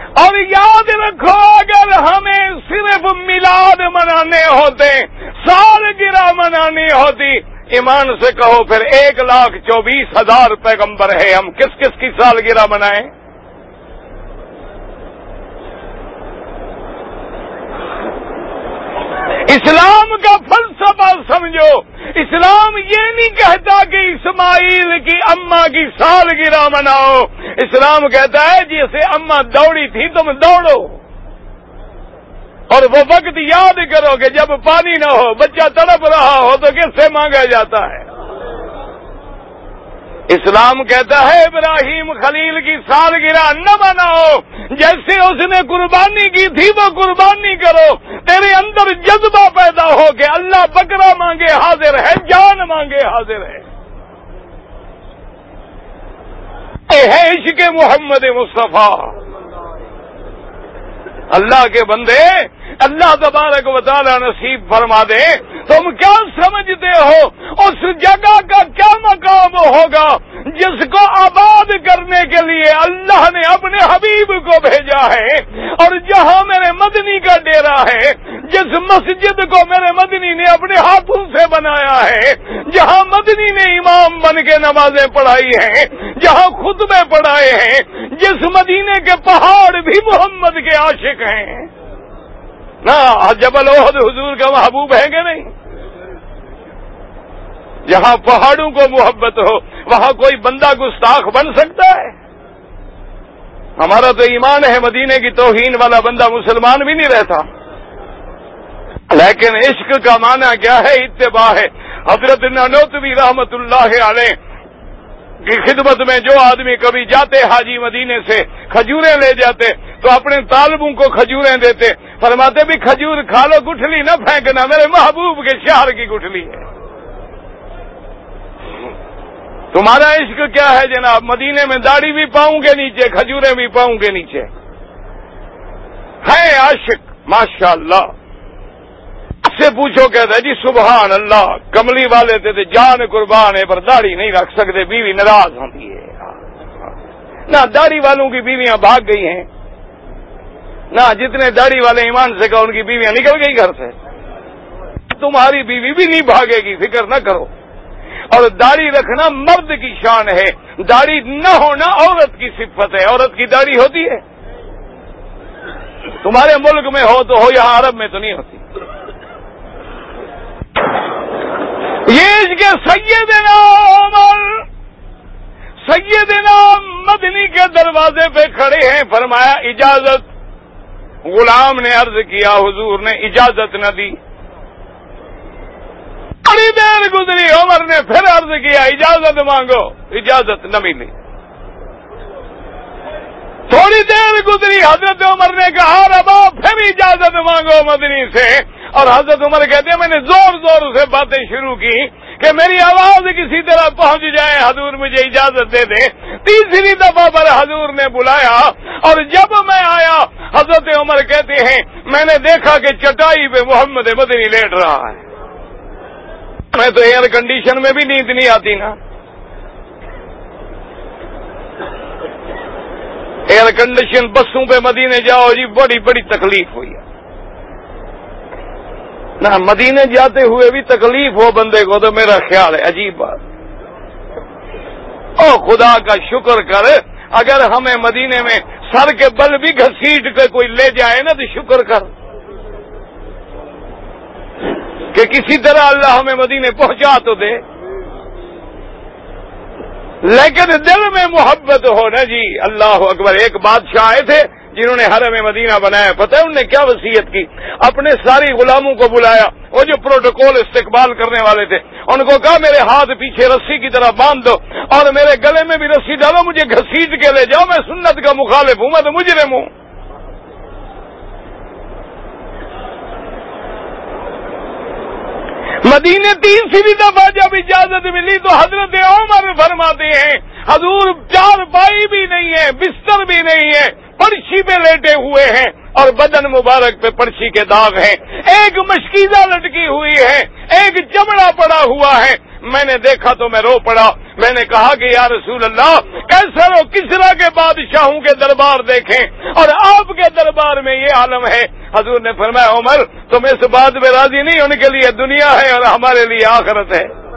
[SPEAKER 1] اور یاد رکھو، اگر ہمیں صرف میلاد منانے ہوتے سالگرہ منانی ہوتی، ایمان سے کہو پھر ایک لاکھ چوبیس ہزار پیغمبر ہے ہم۔ کس کس کی سالگرہ منائیں؟ اسلام کا فلسفہ سمجھو۔ اسلام یہ نہیں کہتا کہ اسماعیل کی اما کی سالگرہ مناؤ۔ اسلام کہتا ہے جیسے اما دوڑی تھی، تم دوڑو۔ اور وہ وقت یاد کرو کہ جب پانی نہ ہو، بچہ تڑپ رہا ہو تو کس سے مانگا جاتا ہے؟ اسلام کہتا ہے ابراہیم خلیل کی سالگرہ نہ بناؤ، جیسے اس نے قربانی کی تھی وہ قربانی کرو۔ تیرے اندر جذبہ پیدا ہو کے اللہ بکرا مانگے حاضر ہے، جان مانگے حاضر ہے۔ ہے عشق محمد مصطفیٰ۔ اللہ کے بندے، اللہ تبارک و تعالی نصیب فرما دے۔ تم کیا سمجھتے ہو؟ اس جگہ کا کیا مقام ہوگا؟ جس کو آباد کرنے کے لیے اللہ نے اپنے حبیب کو بھیجا ہے اور جہاں میرے مدنی کا ڈیرا ہے، جس مسجد کو میرے مدنی نے اپنے ہاتھوں سے بنایا ہے، جہاں مدنی نے امام بن کے نمازیں پڑھائی ہیں، جہاں خطبے پڑھائے ہیں، جس مدینے کے پہاڑ بھی محمد کے عاشق ہیں۔ نہ جبل عہد حضور کا محبوب ہے کہ نہیں۔ جہاں پہاڑوں کو محبت ہو، وہاں کوئی بندہ گستاخ بن سکتا ہے۔ ہمارا تو ایمان ہے، مدینے کی توہین والا بندہ مسلمان بھی نہیں رہتا۔ لیکن عشق کا معنی کیا ہے؟ اتباع ہے۔ حضرت نانوتوی رحمت اللہ علیہ کی خدمت میں جو آدمی کبھی جاتے حاجی مدینے سے کھجوریں لے جاتے تو اپنے طالبوں کو کھجوریں دیتے فرماتے بھی کھجور کھا لو، گٹھلی نہ پھینکنا میرے محبوب کے شہر کی گٹھلی ہے۔ تمہارا عشق کیا ہے جناب؟ مدینے میں داڑھی بھی پاؤں گے نیچے، کھجوریں بھی پاؤں گے نیچے۔ ہے عاشق ماشاء اللہ سے پوچھو کہتے جی سبحان اللہ، کملی والے تھے تھے جان قربان ہے، پر داڑھی نہیں رکھ سکتے، بیوی ناراض ہوتی ہے۔ نہ داڑھی والوں کی بیویاں بھاگ گئی ہیں۔ نہ جتنے داڑھی والے ایمان سے کہا ان کی بیویاں نکل گئی گھر سے۔ تمہاری بیوی بھی نہیں بھاگے گی، فکر نہ کرو۔ اور داڑھی رکھنا مرد کی شان ہے۔ داڑھی نہ ہونا عورت کی صفت ہے۔ عورت کی داڑھی ہوتی ہے۔ تمہارے ملک میں ہو تو ہو، یہاں عرب میں تو نہیں ہوتی۔ یہ اس کے سیدنا عمر، سیدنا مدنی کے دروازے پہ کھڑے ہیں۔ فرمایا، اجازت غلام نے عرض کیا، حضور نے اجازت نہ دی۔ بڑی دیر گزری، عمر نے پھر عرض کیا، اجازت مانگو، اجازت نہ ملی۔ تھوڑی دیر گزری، حضرت عمر نے کہا ہاں ربا پھر اجازت مانگو مدنی سے۔ اور حضرت عمر کہتے ہیں، میں نے زور زور سے باتیں شروع کی۔ کہ میری آواز کسی طرح پہنچ جائے، حضور مجھے اجازت دے دے۔ تیسری دفعہ پر حضور نے بلایا اور جب میں آیا، حضرت عمر کہتے ہیں، میں نے دیکھا کہ چٹائی پہ محمد مدنی لیٹ رہا ہے۔ میں تو ایئر کنڈیشن میں بھی نیند نہیں آتی نا۔ ایئر کنڈیشن بسوں پہ مدینے جاؤ جی بڑی بڑی تکلیف ہوئی۔ ہے نہ مدینے جاتے ہوئے بھی تکلیف ہو بندے کو تو میرا خیال ہے، عجیب بات۔ او خدا کا شکر کر، اگر ہمیں مدینے میں سر کے بل بھی گھسیٹ کے کوئی لے جائے نا تو شکر کر۔ کہ کسی طرح اللہ ہمیں مدینے پہنچا تو دے۔ لیکن دل میں محبت ہو نا جی اللہ اکبر، ایک بادشاہ آئے تھے جنہوں نے حرم مدینہ بنایا، پتہ ہے انہوں نے کیا وصیت کی؟ اپنے ساری غلاموں کو بلایا، وہ جو پروٹوکول استقبال کرنے والے تھے، ان کو کہا، میرے ہاتھ پیچھے رسی کی طرح باندھ دو اور میرے گلے میں بھی رسی ڈالو، مجھے گھسیٹ کے لے جاؤ، میں سنت کا مخالف ہوں، میں تو مجرم ہوں. مدینے تیسری دفعہ جب اجازت ملی تو حضرت عمر فرماتے ہیں، حضور چار بائی بھی نہیں ہے، بستر بھی نہیں ہے پرچی پہ لیٹے ہوئے ہیں اور بدن مبارک پہ پرچی کے داغ ہیں۔ ایک مشکیزہ لٹکی ہوئی ہے، ایک چمڑا پڑا ہوا ہے۔ میں نے دیکھا تو میں رو پڑا۔ میں نے کہا کہ یا رسول اللہ کیسا رو کسرا کے بادشاہوں کے دربار دیکھیں۔ اور آپ کے دربار میں یہ عالم ہے۔ حضور نے فرمایا، عمر، تم اس بات میں راضی نہیں، ان کے لیے دنیا ہے اور ہمارے لیے آخرت ہے۔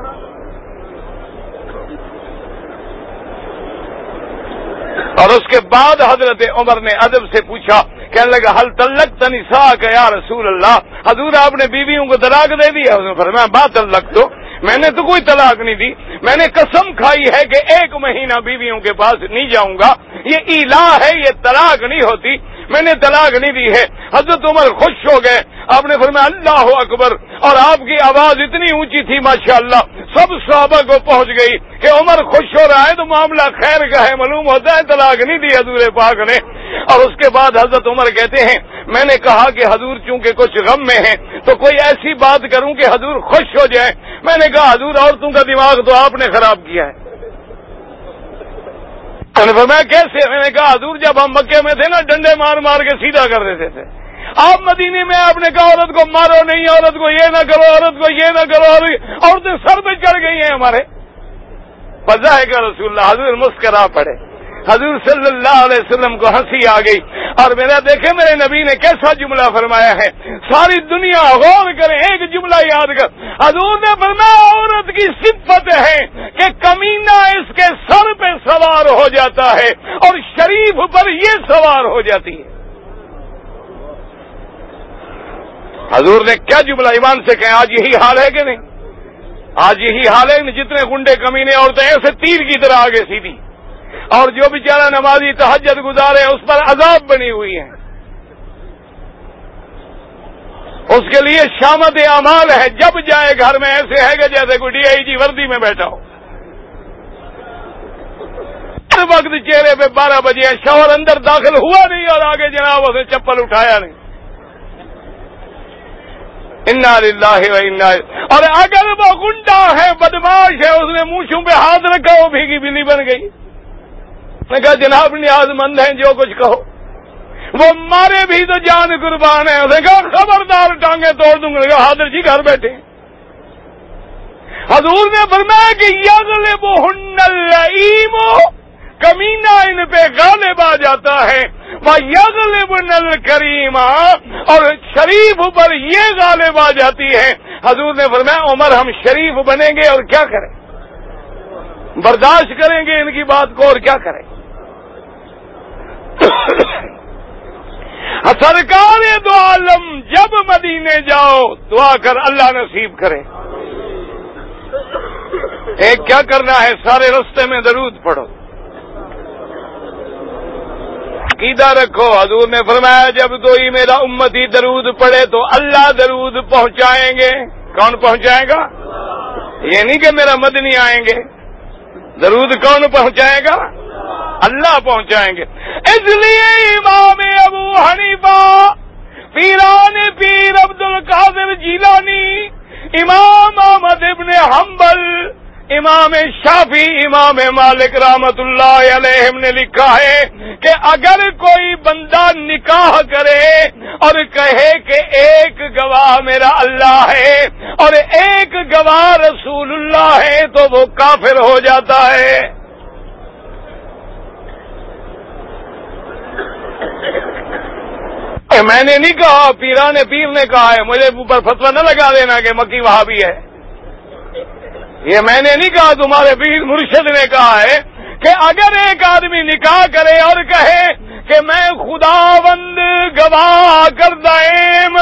[SPEAKER 1] اور اس کے بعد حضرت عمر نے ادب سے پوچھا، کہنے لگا حل تلک تنسا کا یا رسول اللہ؟ حضور آپ نے بیویوں کو طلاق دے دیا فرمایا بات تلک تو، میں نے تو کوئی طلاق نہیں دی۔ میں نے قسم کھائی ہے کہ ایک مہینہ بیویوں کے پاس نہیں جاؤں گا۔ یہ ایلا ہے، یہ طلاق نہیں ہوتی۔ میں نے طلاق نہیں دی ہے۔ حضرت عمر خوش ہو گئے۔ آپ نے فرمایا، اللہ اکبر۔ اور آپ کی آواز اتنی اونچی تھی ماشاء اللہ سب صحابہ کو پہنچ گئی کہ عمر خوش ہو رہا ہے تو معاملہ خیر کا ہے، معلوم ہوتا ہے، طلاق نہیں دی حضور پاک نے۔ اور اس کے بعد حضرت عمر کہتے ہیں، میں نے کہا کہ حضور چونکہ کچھ غم میں ہیں، تو کوئی ایسی بات کروں کہ حضور خوش ہو جائے۔ میں نے کہا، حضور، عورتوں کا دماغ تو آپ نے خراب کیا ہے۔ میں کیسے؟ میں نے کہا، حضور جب ہم مکے میں تھے نا، ڈنڈے مار مار کے سیدھا کر دیتے تھے۔ آپ مدینے میں آپ نے کہا، عورت کو مارو نہیں، عورت کو یہ نہ کرو، عورت کو یہ نہ کرو عورتیں سر پہ چڑھ گئی ہیں ہمارے۔ بجا ہے کہ رسول اللہ، حضور مسکرا پڑے۔ حضور صلی اللہ علیہ وسلم کو ہنسی آ گئی اور میرا دیکھے میرے نبی نے کیسا جملہ فرمایا ہے ساری دنیا غور کرے، ایک جملہ یاد کر۔ حضور نے فرمایا، عورت کی صفت ہے کہ کمینہ اس کے سر پہ سوار ہو جاتا ہے اور شریف پر یہ سوار ہو جاتی ہے۔ حضور نے کیا جملہ ایمان سے کہیں آج یہی حال ہے کہ نہیں؟ آج یہی حال ہے جتنے گنڈے کمینے عورتیں، ایسے تیر کی طرح آگے سیدھی۔ اور جو بیچارہ نمازی تحجد گزارے اس پر عذاب بنی ہوئی ہے۔ اس کے لیے شامت اعمال ہے۔ جب جائے گھر میں ایسے ہے کہ جیسے کوئی ڈی آئی جی وردی میں بیٹھا ہو۔ ہر وقت چہرے پہ بارہ بجے شوہر اندر داخل ہوا نہیں اور آگے جناب اسے چپل اٹھایا نہیں۔ انا للہ اور اگر وہ گنڈا ہے بدماش ہے، اس نے منشوں پہ ہاتھ رکھا، وہ بھیگی بلی بن گئی۔ نے کہا جناب نیاز مند ہیں، جو کچھ کہو۔ وہ مارے بھی تو جان قربان ہے اس نے کہا، خبردار ٹانگے توڑ دوں گا۔ حاضر جی گھر بیٹھے حضور نے فرمایا کہ یغل وہ ہنل کمینہ ان پہ غالب آ جاتا ہے۔ وہ یغل نل کریما اور شریف پر یہ غالب آ جاتی ہے۔ حضور نے فرمایا، عمر ہم شریف بنیں گے اور کیا کریں؟ برداشت کریں گے ان کی بات کو اور کیا کریں؟ سرکار دو عالم، جب مدینے جاؤ، دعا کر اللہ نصیب کرے۔ ایک کیا کرنا ہے؟ سارے رستے میں درود پڑھو۔ عقیدہ رکھو۔ حضور نے فرمایا، جب تو ہی میرا امتی درود پڑے تو اللہ درود پہنچائیں گے۔ کون پہنچائے گا؟ یہ نہیں کہ میرا مدنی آئیں گے۔ درود کون پہنچائے گا؟ اللہ پہنچائیں گے۔ اس لیے امام ابو حنیفہ، پیران پیر عبد القادر جیلانی، امام احمد ابن حنبل، امام شافی امام مالک رحمت اللہ علیہ نے لکھا ہے کہ اگر کوئی بندہ نکاح کرے اور کہے کہ ایک گواہ میرا اللہ ہے اور ایک گواہ رسول اللہ ہے تو وہ کافر ہو جاتا ہے۔ میں نے نہیں کہا، پیران پیر نے کہا ہے، مجھے اوپر فتوا نہ لگا دینا کہ مکی وہاں بھی ہے۔ یہ میں نے نہیں کہا، تمہارے پیر مرشد نے کہا ہے۔ کہ اگر ایک آدمی نکاح کرے اور کہے کہ میں خدا بند گواہ کر دائم،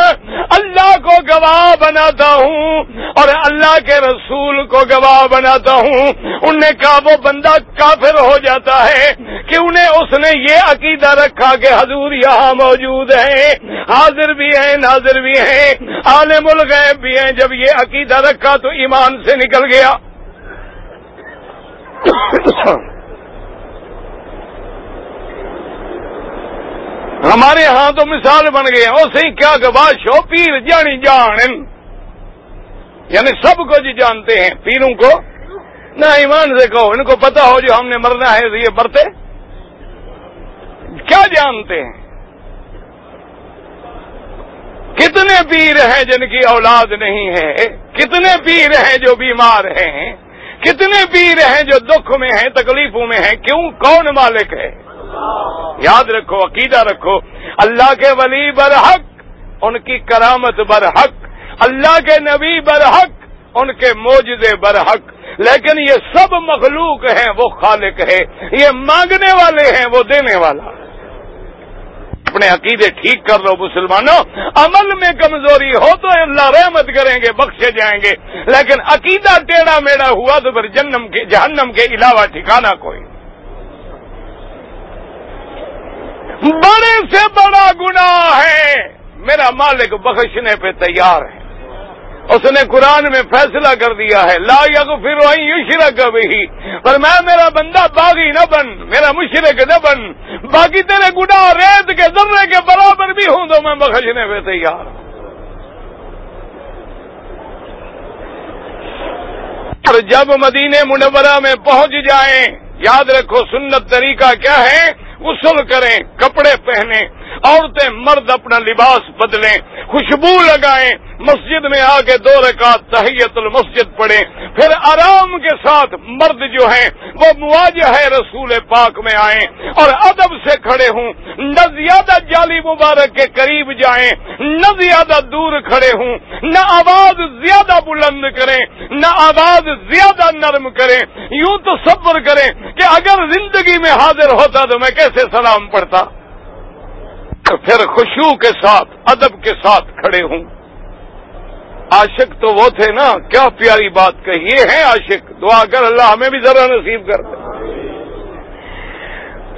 [SPEAKER 1] اللہ کو گواہ بناتا ہوں اور اللہ کے رسول کو گواہ بناتا ہوں، ان نے کہا وہ بندہ کافر ہو جاتا ہے کہ انہیں اس نے یہ عقیدہ رکھا کہ حضور یہاں موجود ہیں، حاضر بھی ہیں، ناظر بھی ہیں، عالم الغیب بھی ہیں۔ جب یہ عقیدہ رکھا تو ایمان سے نکل گیا۔ ہمارے ہاں تو مثال بن گئے ہیں۔ صحیح کیا کہ بادشاہ پیر جانی جان یعنی سب کو جی جانتے ہیں۔ پیروں کو نہ ایمان سے کہو۔ ان کو پتا ہو جو ہم نے مرنا ہے یہ برتے کیا جانتے ہیں؟ کتنے پیر ہیں جن کی اولاد نہیں ہے؟ کتنے پیر ہیں جو بیمار ہیں؟ کتنے پیر ہیں جو دکھ میں ہیں، تکلیفوں میں ہیں؟ کیوں؟ کون مالک ہے؟ یاد رکھو، عقیدہ رکھو، اللہ کے ولی برحق، ان کی کرامت برحق، اللہ کے نبی برحق، ان کے موجد برحق۔ لیکن یہ سب مخلوق ہیں، وہ خالق ہے یہ مانگنے والے ہیں، وہ دینے والا۔ اپنے عقیدے ٹھیک کر لو مسلمانوں، عمل میں کمزوری ہو تو اللہ رحمت کریں گے، بخشے جائیں گے۔ لیکن عقیدہ ٹیڑھا میڑا ہوا تو پھر جنم کے، جہنم کے علاوہ ٹھکانا کوئی۔ بڑے سے بڑا گناہ ہے۔ میرا مالک بخشنے پہ تیار ہے۔ اس نے قرآن میں فیصلہ کر دیا ہے۔ لا یا تو پھر وہیں یشرک بھی پر میں میرا بندہ باغی نہ بن، میرا مشرق نہ بن۔ باقی تیرے گناہ ریت کے ذرے کے برابر بھی ہوں تو میں بخشنے پہ تیار اور جب مدینے منورہ میں پہنچ جائیں، یاد رکھو سنت طریقہ کیا ہے؟ غسل کریں کپڑے پہنیں عورتیں مرد اپنا لباس بدلیں، خوشبو لگائیں، مسجد میں آ کے دو رکعت تحیت المسجد پڑھیں۔ پھر آرام کے ساتھ مرد جو ہیں، وہ مواجہ ہے رسول پاک میں آئیں۔ اور ادب سے کھڑے ہوں۔ نہ زیادہ جالی مبارک کے قریب جائیں۔ نہ زیادہ دور کھڑے ہوں۔ نہ آواز زیادہ بلند کریں۔ نہ آواز زیادہ نرم کریں۔ یوں تو صبر کریں کہ اگر زندگی میں حاضر ہوتا تو میں کیسے سلام پڑھتا؟ پھر خوشبو کے ساتھ، ادب کے ساتھ کھڑے ہوں۔ عاشق تو وہ تھے نا، کیا پیاری بات کہی۔ یہ ہے عاشق۔ دعا کر اللہ ہمیں بھی ذرا نصیب کر دے۔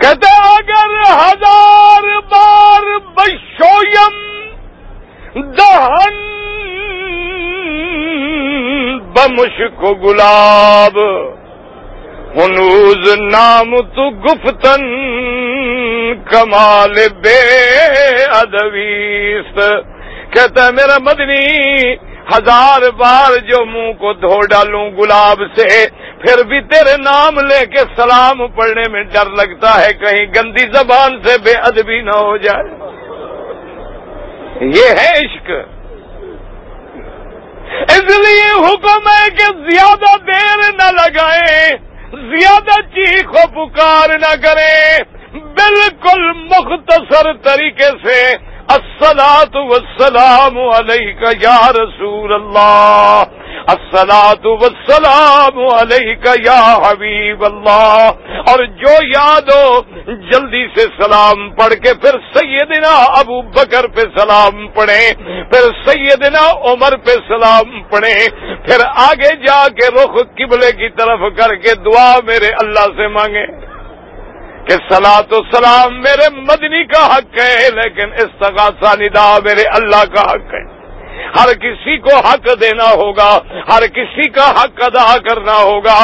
[SPEAKER 1] کہتے اگر ہزار بار بشویم دہن بمشک گلاب، ہنوز نام تو گفتن کمال بے ادویس۔ کہتا ہے میرا مدنی، ہزار بار جو منہ کو دھو ڈالوں گلاب سے، پھر بھی تیرے نام لے کے سلام پڑھنے میں ڈر لگتا ہے، کہیں گندی زبان سے بے ادبی نہ ہو جائے۔ یہ ہے عشق۔ اس لیے حکم ہے کہ زیادہ دیر نہ لگائیں۔ زیادہ چیخ و پکار نہ کریں بالکل مختصر طریقے سے السلام والسلام علیہ یا رسول اللہ۔ السلام وسلام علیہ یا حبیب اللہ اور جو یاد ہو، جلدی سے سلام پڑھ کے پھر سیدنا ابو بکر پہ سلام پڑھیں پھر سیدنا عمر پہ سلام پڑھیں پھر آگے جا کے رخ قبلے کی طرف کر کے دعا میرے اللہ سے مانگیں کہ سلا تو سلام میرے مدنی کا حق ہے، لیکن استغاثہ ندا میرے اللہ کا حق ہے۔ ہر کسی کو حق دینا ہوگا، ہر کسی کا حق ادا کرنا ہوگا۔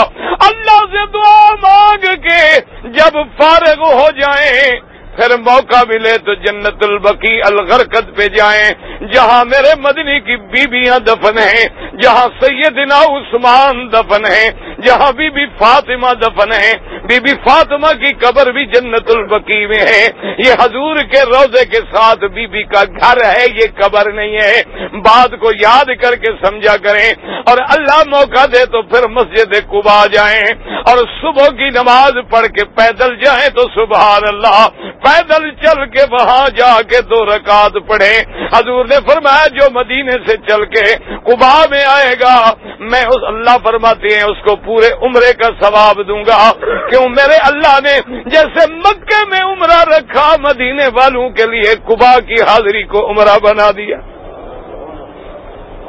[SPEAKER 1] اللہ سے دعا مانگ کے جب فارغ ہو جائیں پھر موقع ملے تو جنت البقی الغرکت پہ جائیں، جہاں میرے مدنی کی بیویاں دفن ہیں، جہاں سیدنا عثمان دفن ہیں، جہاں بی بی فاطمہ دفن ہیں۔ بی بی فاطمہ کی قبر بھی جنت البقی میں ہے۔ یہ حضور کے روزے کے ساتھ بی بی کا گھر ہے، یہ قبر نہیں ہے۔ بات کو یاد کر کے سمجھا کریں۔ اور اللہ موقع دے تو پھر مسجد کبا جائیں۔ اور صبح کی نماز پڑھ کے پیدل جائیں تو سبحان اللہ پیدل چل کے وہاں جا کے دو رکعت پڑھے حضور نے فرمایا، جو مدینے سے چل کے کبا میں آئے گا، میں اس اللہ فرماتے ہیں، اس کو پورے عمرے کا ثواب دوں گا۔ کیوں؟ میرے اللہ نے جیسے مکے میں عمرہ رکھا، مدینے والوں کے لیے کبا کی حاضری کو عمرہ بنا دیا۔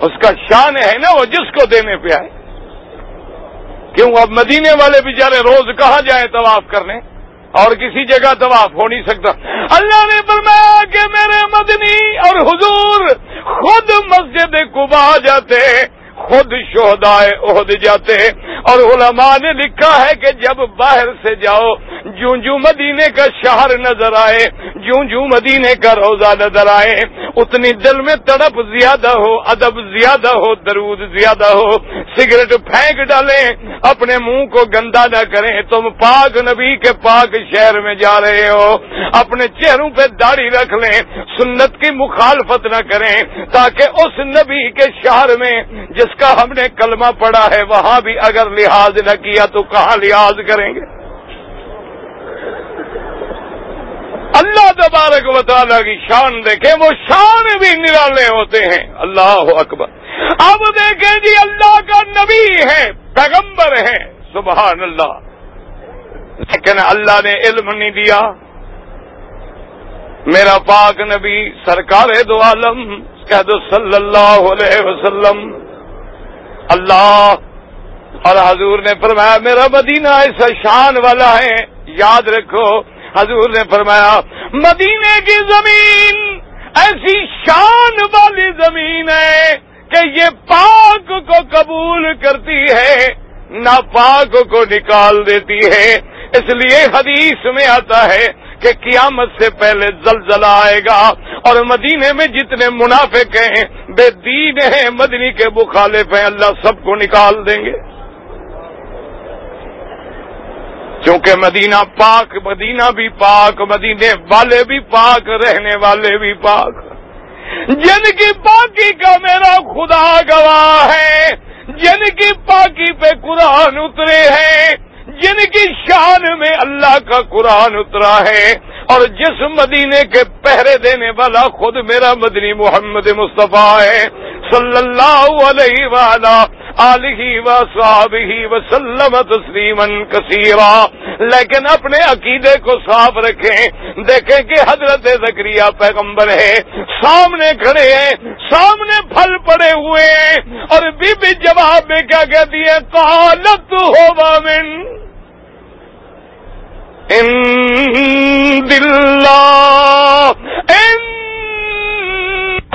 [SPEAKER 1] اس کا شان ہے نا وہ جس کو دینے پہ آئے۔ کیوں؟ اب مدینے والے بیچارے روز کہاں جائیں طواف کرنے؟ اور کسی جگہ طواف ہو نہیں سکتا۔ اللہ نے فرمایا کہ میرے مدنی اور حضور خود مسجد کبا جاتے۔ خود شہدائے عہد جاتے اور علماء نے لکھا ہے کہ جب باہر سے جاؤ جوں جوں مدینے کا شہر نظر آئے جوں جوں مدینے کا روزہ نظر آئے، اتنی دل میں تڑپ زیادہ ہو، ادب زیادہ ہو، درود زیادہ ہو، سگریٹ پھینک ڈالیں، اپنے منہ کو گندا نہ کریں، تم پاک نبی کے پاک شہر میں جا رہے ہو۔ اپنے چہروں پہ داڑھی رکھ لیں، سنت کی مخالفت نہ کریں، تاکہ اس نبی کے شہر میں، جس کا ہم نے کلمہ پڑا ہے، وہاں بھی اگر لحاظ نہ کیا تو کہاں لحاظ کریں گے؟ اللہ تبارک و تعالیٰ کی شان دیکھیں، وہ شان بھی نرالے ہوتے ہیں۔ اللہ اکبر۔ اب دیکھیں جی اللہ کا نبی ہے، پیغمبر ہے۔ سبحان اللہ۔ لیکن اللہ نے علم نہیں دیا۔ میرا پاک نبی، سرکار دو عالم صلی اللہ علیہ وسلم۔ اللہ اور حضور نے فرمایا، میرا مدینہ ایسا شان والا ہے، یاد رکھو، حضور نے فرمایا، مدینے کی زمین ایسی شان والی زمین ہے کہ یہ پاک کو قبول کرتی ہے ناپاک کو نکال دیتی ہے۔ اس لیے حدیث میں آتا ہے کہ قیامت سے پہلے زلزلہ آئے گا اور مدینے میں جتنے منافق ہیں بے دین ہیں مدنی کے مخالف ہیں، اللہ سب کو نکال دیں گے۔ کیونکہ مدینہ پاک، مدینہ بھی پاک، مدینے والے بھی پاک، رہنے والے بھی پاک۔ جن کی پاکی کا میرا خدا گواہ ہے، جن کی پاکی پہ قرآن اترے ہیں جن کی شان میں اللہ کا قرآن اترا ہے اور جس مدینے کے پہرے دینے والا خود میرا مدنی محمد مصطفیٰ ہے صلی اللہ علیہ وآلہ آلہ و صحابہ وسلم تسلیما کثیرا۔ لیکن اپنے عقیدے کو صاف رکھیں، دیکھیں کہ حضرت زکریہ پیغمبر ہے، سامنے کھڑے ہیں، سامنے پھل پڑے ہوئے ہیں اور بی بی جواب میں کیا کہتی ہے؟ قالت ہو بامن عند دلہ ان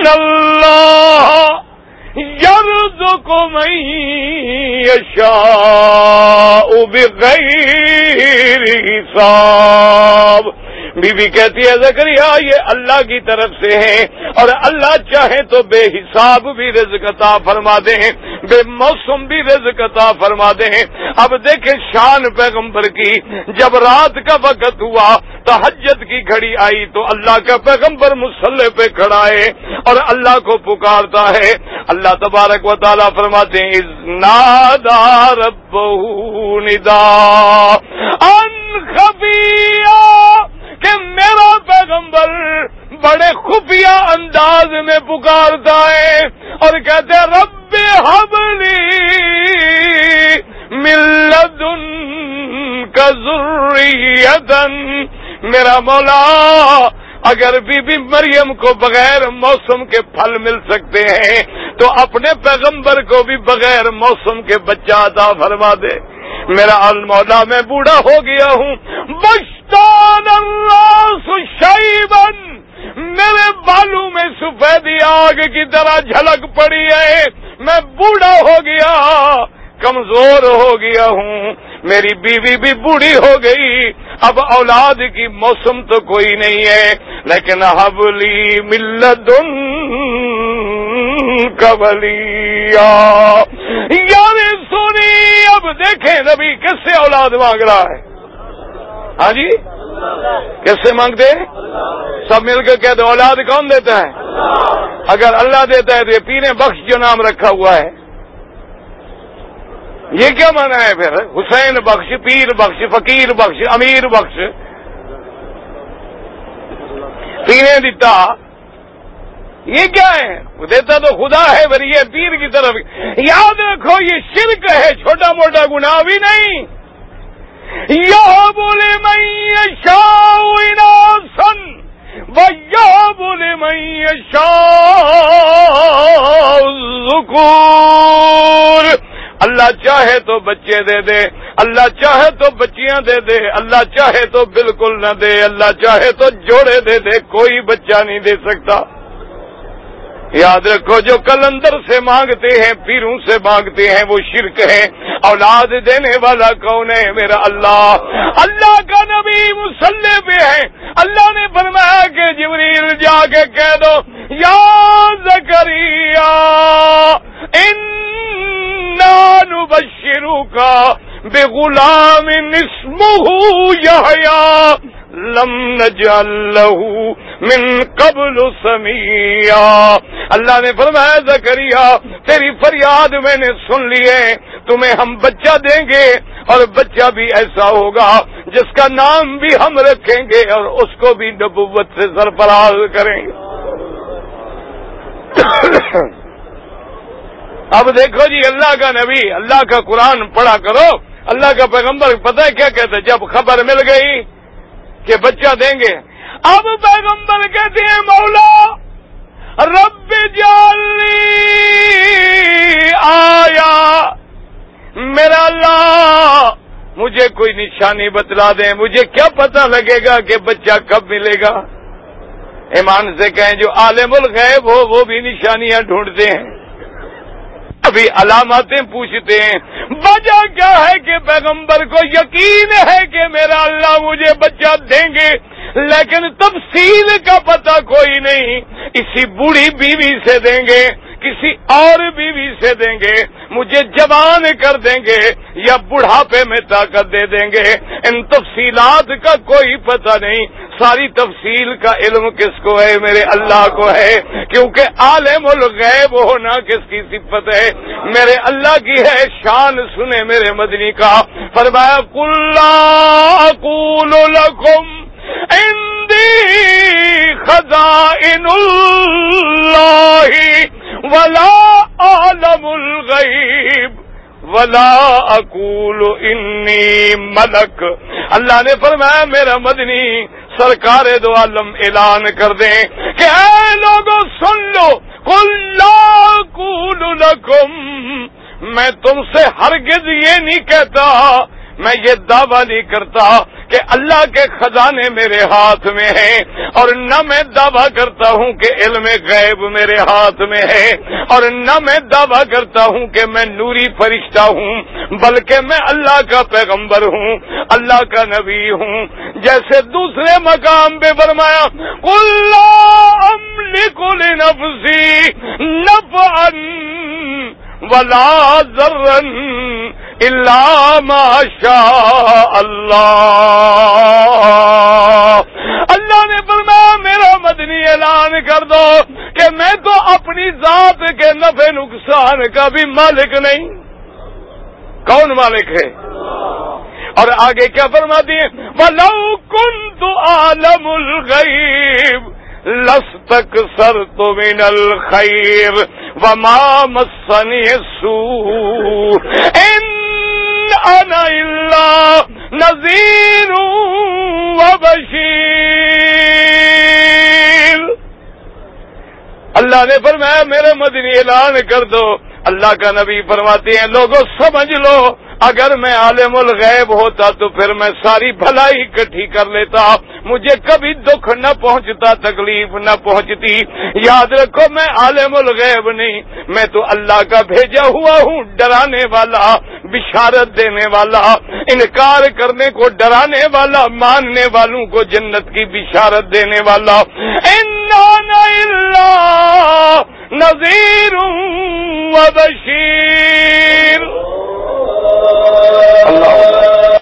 [SPEAKER 1] اللہ يرزق من يشاء بغير حساب بی بی کہتی ہے زکریہ یہ اللہ کی طرف سے ہے اور اللہ چاہے تو بے حساب بھی رزق عطا فرما دیں بے موسم بھی رزق عطا فرما دیں اب دیکھیں شان پیغمبر کی، جب رات کا وقت ہوا تو حجت کی گھڑی آئی، تو اللہ کا پیغمبر مسلح پہ کھڑا ہے اور اللہ کو پکارتا ہے۔ اللہ تبارک و تعالیٰ فرماتے ہیں نادا رب ندا ان خفیہ کہ میرا پیغمبر بڑے خفیہ انداز میں پکارتا ہے اور کہتے رب حبلی ملت کا ضروری میرا مولا، اگر بی بی مریم کو بغیر موسم کے پھل مل سکتے ہیں، تو اپنے پیغمبر کو بھی بغیر موسم کے بچہ عطا فرما دے۔ میرا المولا، میں بوڑھا ہو گیا ہوں۔ بشتان اللہ شیبن میرے بالوں میں سفیدی آگ کی طرح جھلک پڑی ہے. میں بوڑھا ہو گیا، کمزور ہو گیا ہوں. میری بیوی بھی بوڑھی ہو گئی. اب اولاد کی موسم تو کوئی نہیں ہے. لیکن حبلی ملت کبلی یار سونی اب دیکھیں نبی کس سے اولاد مانگ رہا ہے؟ ہاں جی؟ کس سے مانگتے سب مل کے کہتے اولاد کون دیتا ہے؟ اگر اللہ دیتا ہے تو یہ پینے بخش جو نام رکھا ہوا ہے۔ یہ کیا مانا ہے پھر؟ حسین بخش، پیر بخش، فقیر بخش، امیر بخش۔ پینے دیتا۔ یہ کیا ہے؟ دیتا تو خدا ہے پھر یہ پیر کی طرف۔ یاد رکھو، یہ شرک ہے، چھوٹا موٹا گناہ بھی نہیں۔ یہ بولے میں شاہ سن وہ بولے میں شاہ اللہ چاہے تو بچے دے دے، اللہ چاہے تو بچیاں دے دے، اللہ چاہے تو بالکل نہ دے، اللہ چاہے تو جوڑے دے دے، کوئی بچہ نہیں دے سکتا۔ یاد رکھو جو کلندر سے مانگتے ہیں، پیروں سے مانگتے ہیں، وہ شرک ہے اولاد دینے والا کون ہے میرا اللہ؟ اللہ کا نبی مسلح پہ ہے۔ اللہ نے فرمایا کہ جبریل جا کے کہہ دو، یا زکریہ ان نبشرو کا بے غلام نسم یا لم نجعل له من قبل سمیا اللہ نے فرمایا، زکریا، تیری فریاد میں نے سن لیے تمہیں ہم بچہ دیں گے اور بچہ بھی ایسا ہوگا جس کا نام بھی ہم رکھیں گے اور اس کو بھی نبوت سے سرفراز کریں گے۔ *coughs* اب دیکھو جی اللہ کا نبی، اللہ کا قرآن پڑھا کرو۔ اللہ کا پیغمبر پتہ ہے کیا کہتے جب خبر مل گئی کہ بچہ دیں گے۔ اب پیغمبر کہتے ہیں، مولا رب جالی آیا۔ میرا اللہ، مجھے کوئی نشانی بتلا دیں مجھے کیا پتا لگے گا کہ بچہ کب ملے گا۔ ایمان سے کہیں جو عالم الغیب ہو، وہ بھی نشانیاں ڈھونڈتے ہیں۔ ابھی علاماتیں پوچھتے ہیں، وجہ کیا ہے کہ پیغمبر کو یقین ہے کہ میرا اللہ مجھے بچہ دیں گے؟ لیکن تفصیل کا پتہ کوئی نہیں، اسی بوڑھی بیوی سے دیں گے، کسی اور بیوی سے دیں گے، مجھے جوان کر دیں گے یا بڑھاپے میں طاقت دے دیں گے۔ ان تفصیلات کا کوئی پتہ نہیں۔ ساری تفصیل کا علم کس کو ہے؟ میرے اللہ کو ہے۔ کیونکہ عالم الغیب ہونا کس کی صفت ہے؟ میرے اللہ کی ہے شان سنے میرے مدنی کا۔ فرمایا کل لکم خزائن اللہ ولا عالم الغیب ولا اقول انی ملک اللہ نے فرمایا، میرا مدنی سرکار دو عالم اعلان کر دیں کہ اے لوگوں سن لو۔ کل لکم۔ میں تم سے ہرگز یہ نہیں کہتا میں یہ دعویٰ نہیں کرتا کہ اللہ کے خزانے میرے ہاتھ میں ہیں اور نہ میں دعویٰ کرتا ہوں کہ علم غیب میرے ہاتھ میں ہے اور نہ میں دعویٰ کرتا ہوں کہ میں نوری فرشتہ ہوں بلکہ میں اللہ کا پیغمبر ہوں، اللہ کا نبی ہوں۔ جیسے دوسرے مقام پہ فرمایا کل نفسی نف ولا ذرن اللہ شاء اللہ اللہ نے فرمایا، میرا مدنی اعلان کر دو کہ میں تو اپنی ذات کے نفع نقصان کا بھی مالک نہیں۔ کون مالک ہے؟ اور آگے کیا فرما دیے وہ کن تو عالم الغیب لس تک سر تو من الخیر وما مسنی سو انا الا نذیر و بشیر اللہ نے فرمایا، میرے مدنی اعلان کر دو۔ اللہ کا نبی فرماتے ہیں، لوگوں، سمجھ لو۔ اگر میں عالم الغیب ہوتا تو پھر میں ساری بھلائی اکٹھی کر لیتا۔ مجھے کبھی دکھ نہ پہنچتا، تکلیف نہ پہنچتی۔ یاد رکھو، میں عالم الغیب نہیں، میں تو اللہ کا بھیجا ہوا ہوں، ڈرانے والا، بشارت دینے والا، انکار کرنے کو، ڈرانے والا، ماننے والوں کو جنت کی بشارت دینے والا۔ نذیر و بشیر اللہ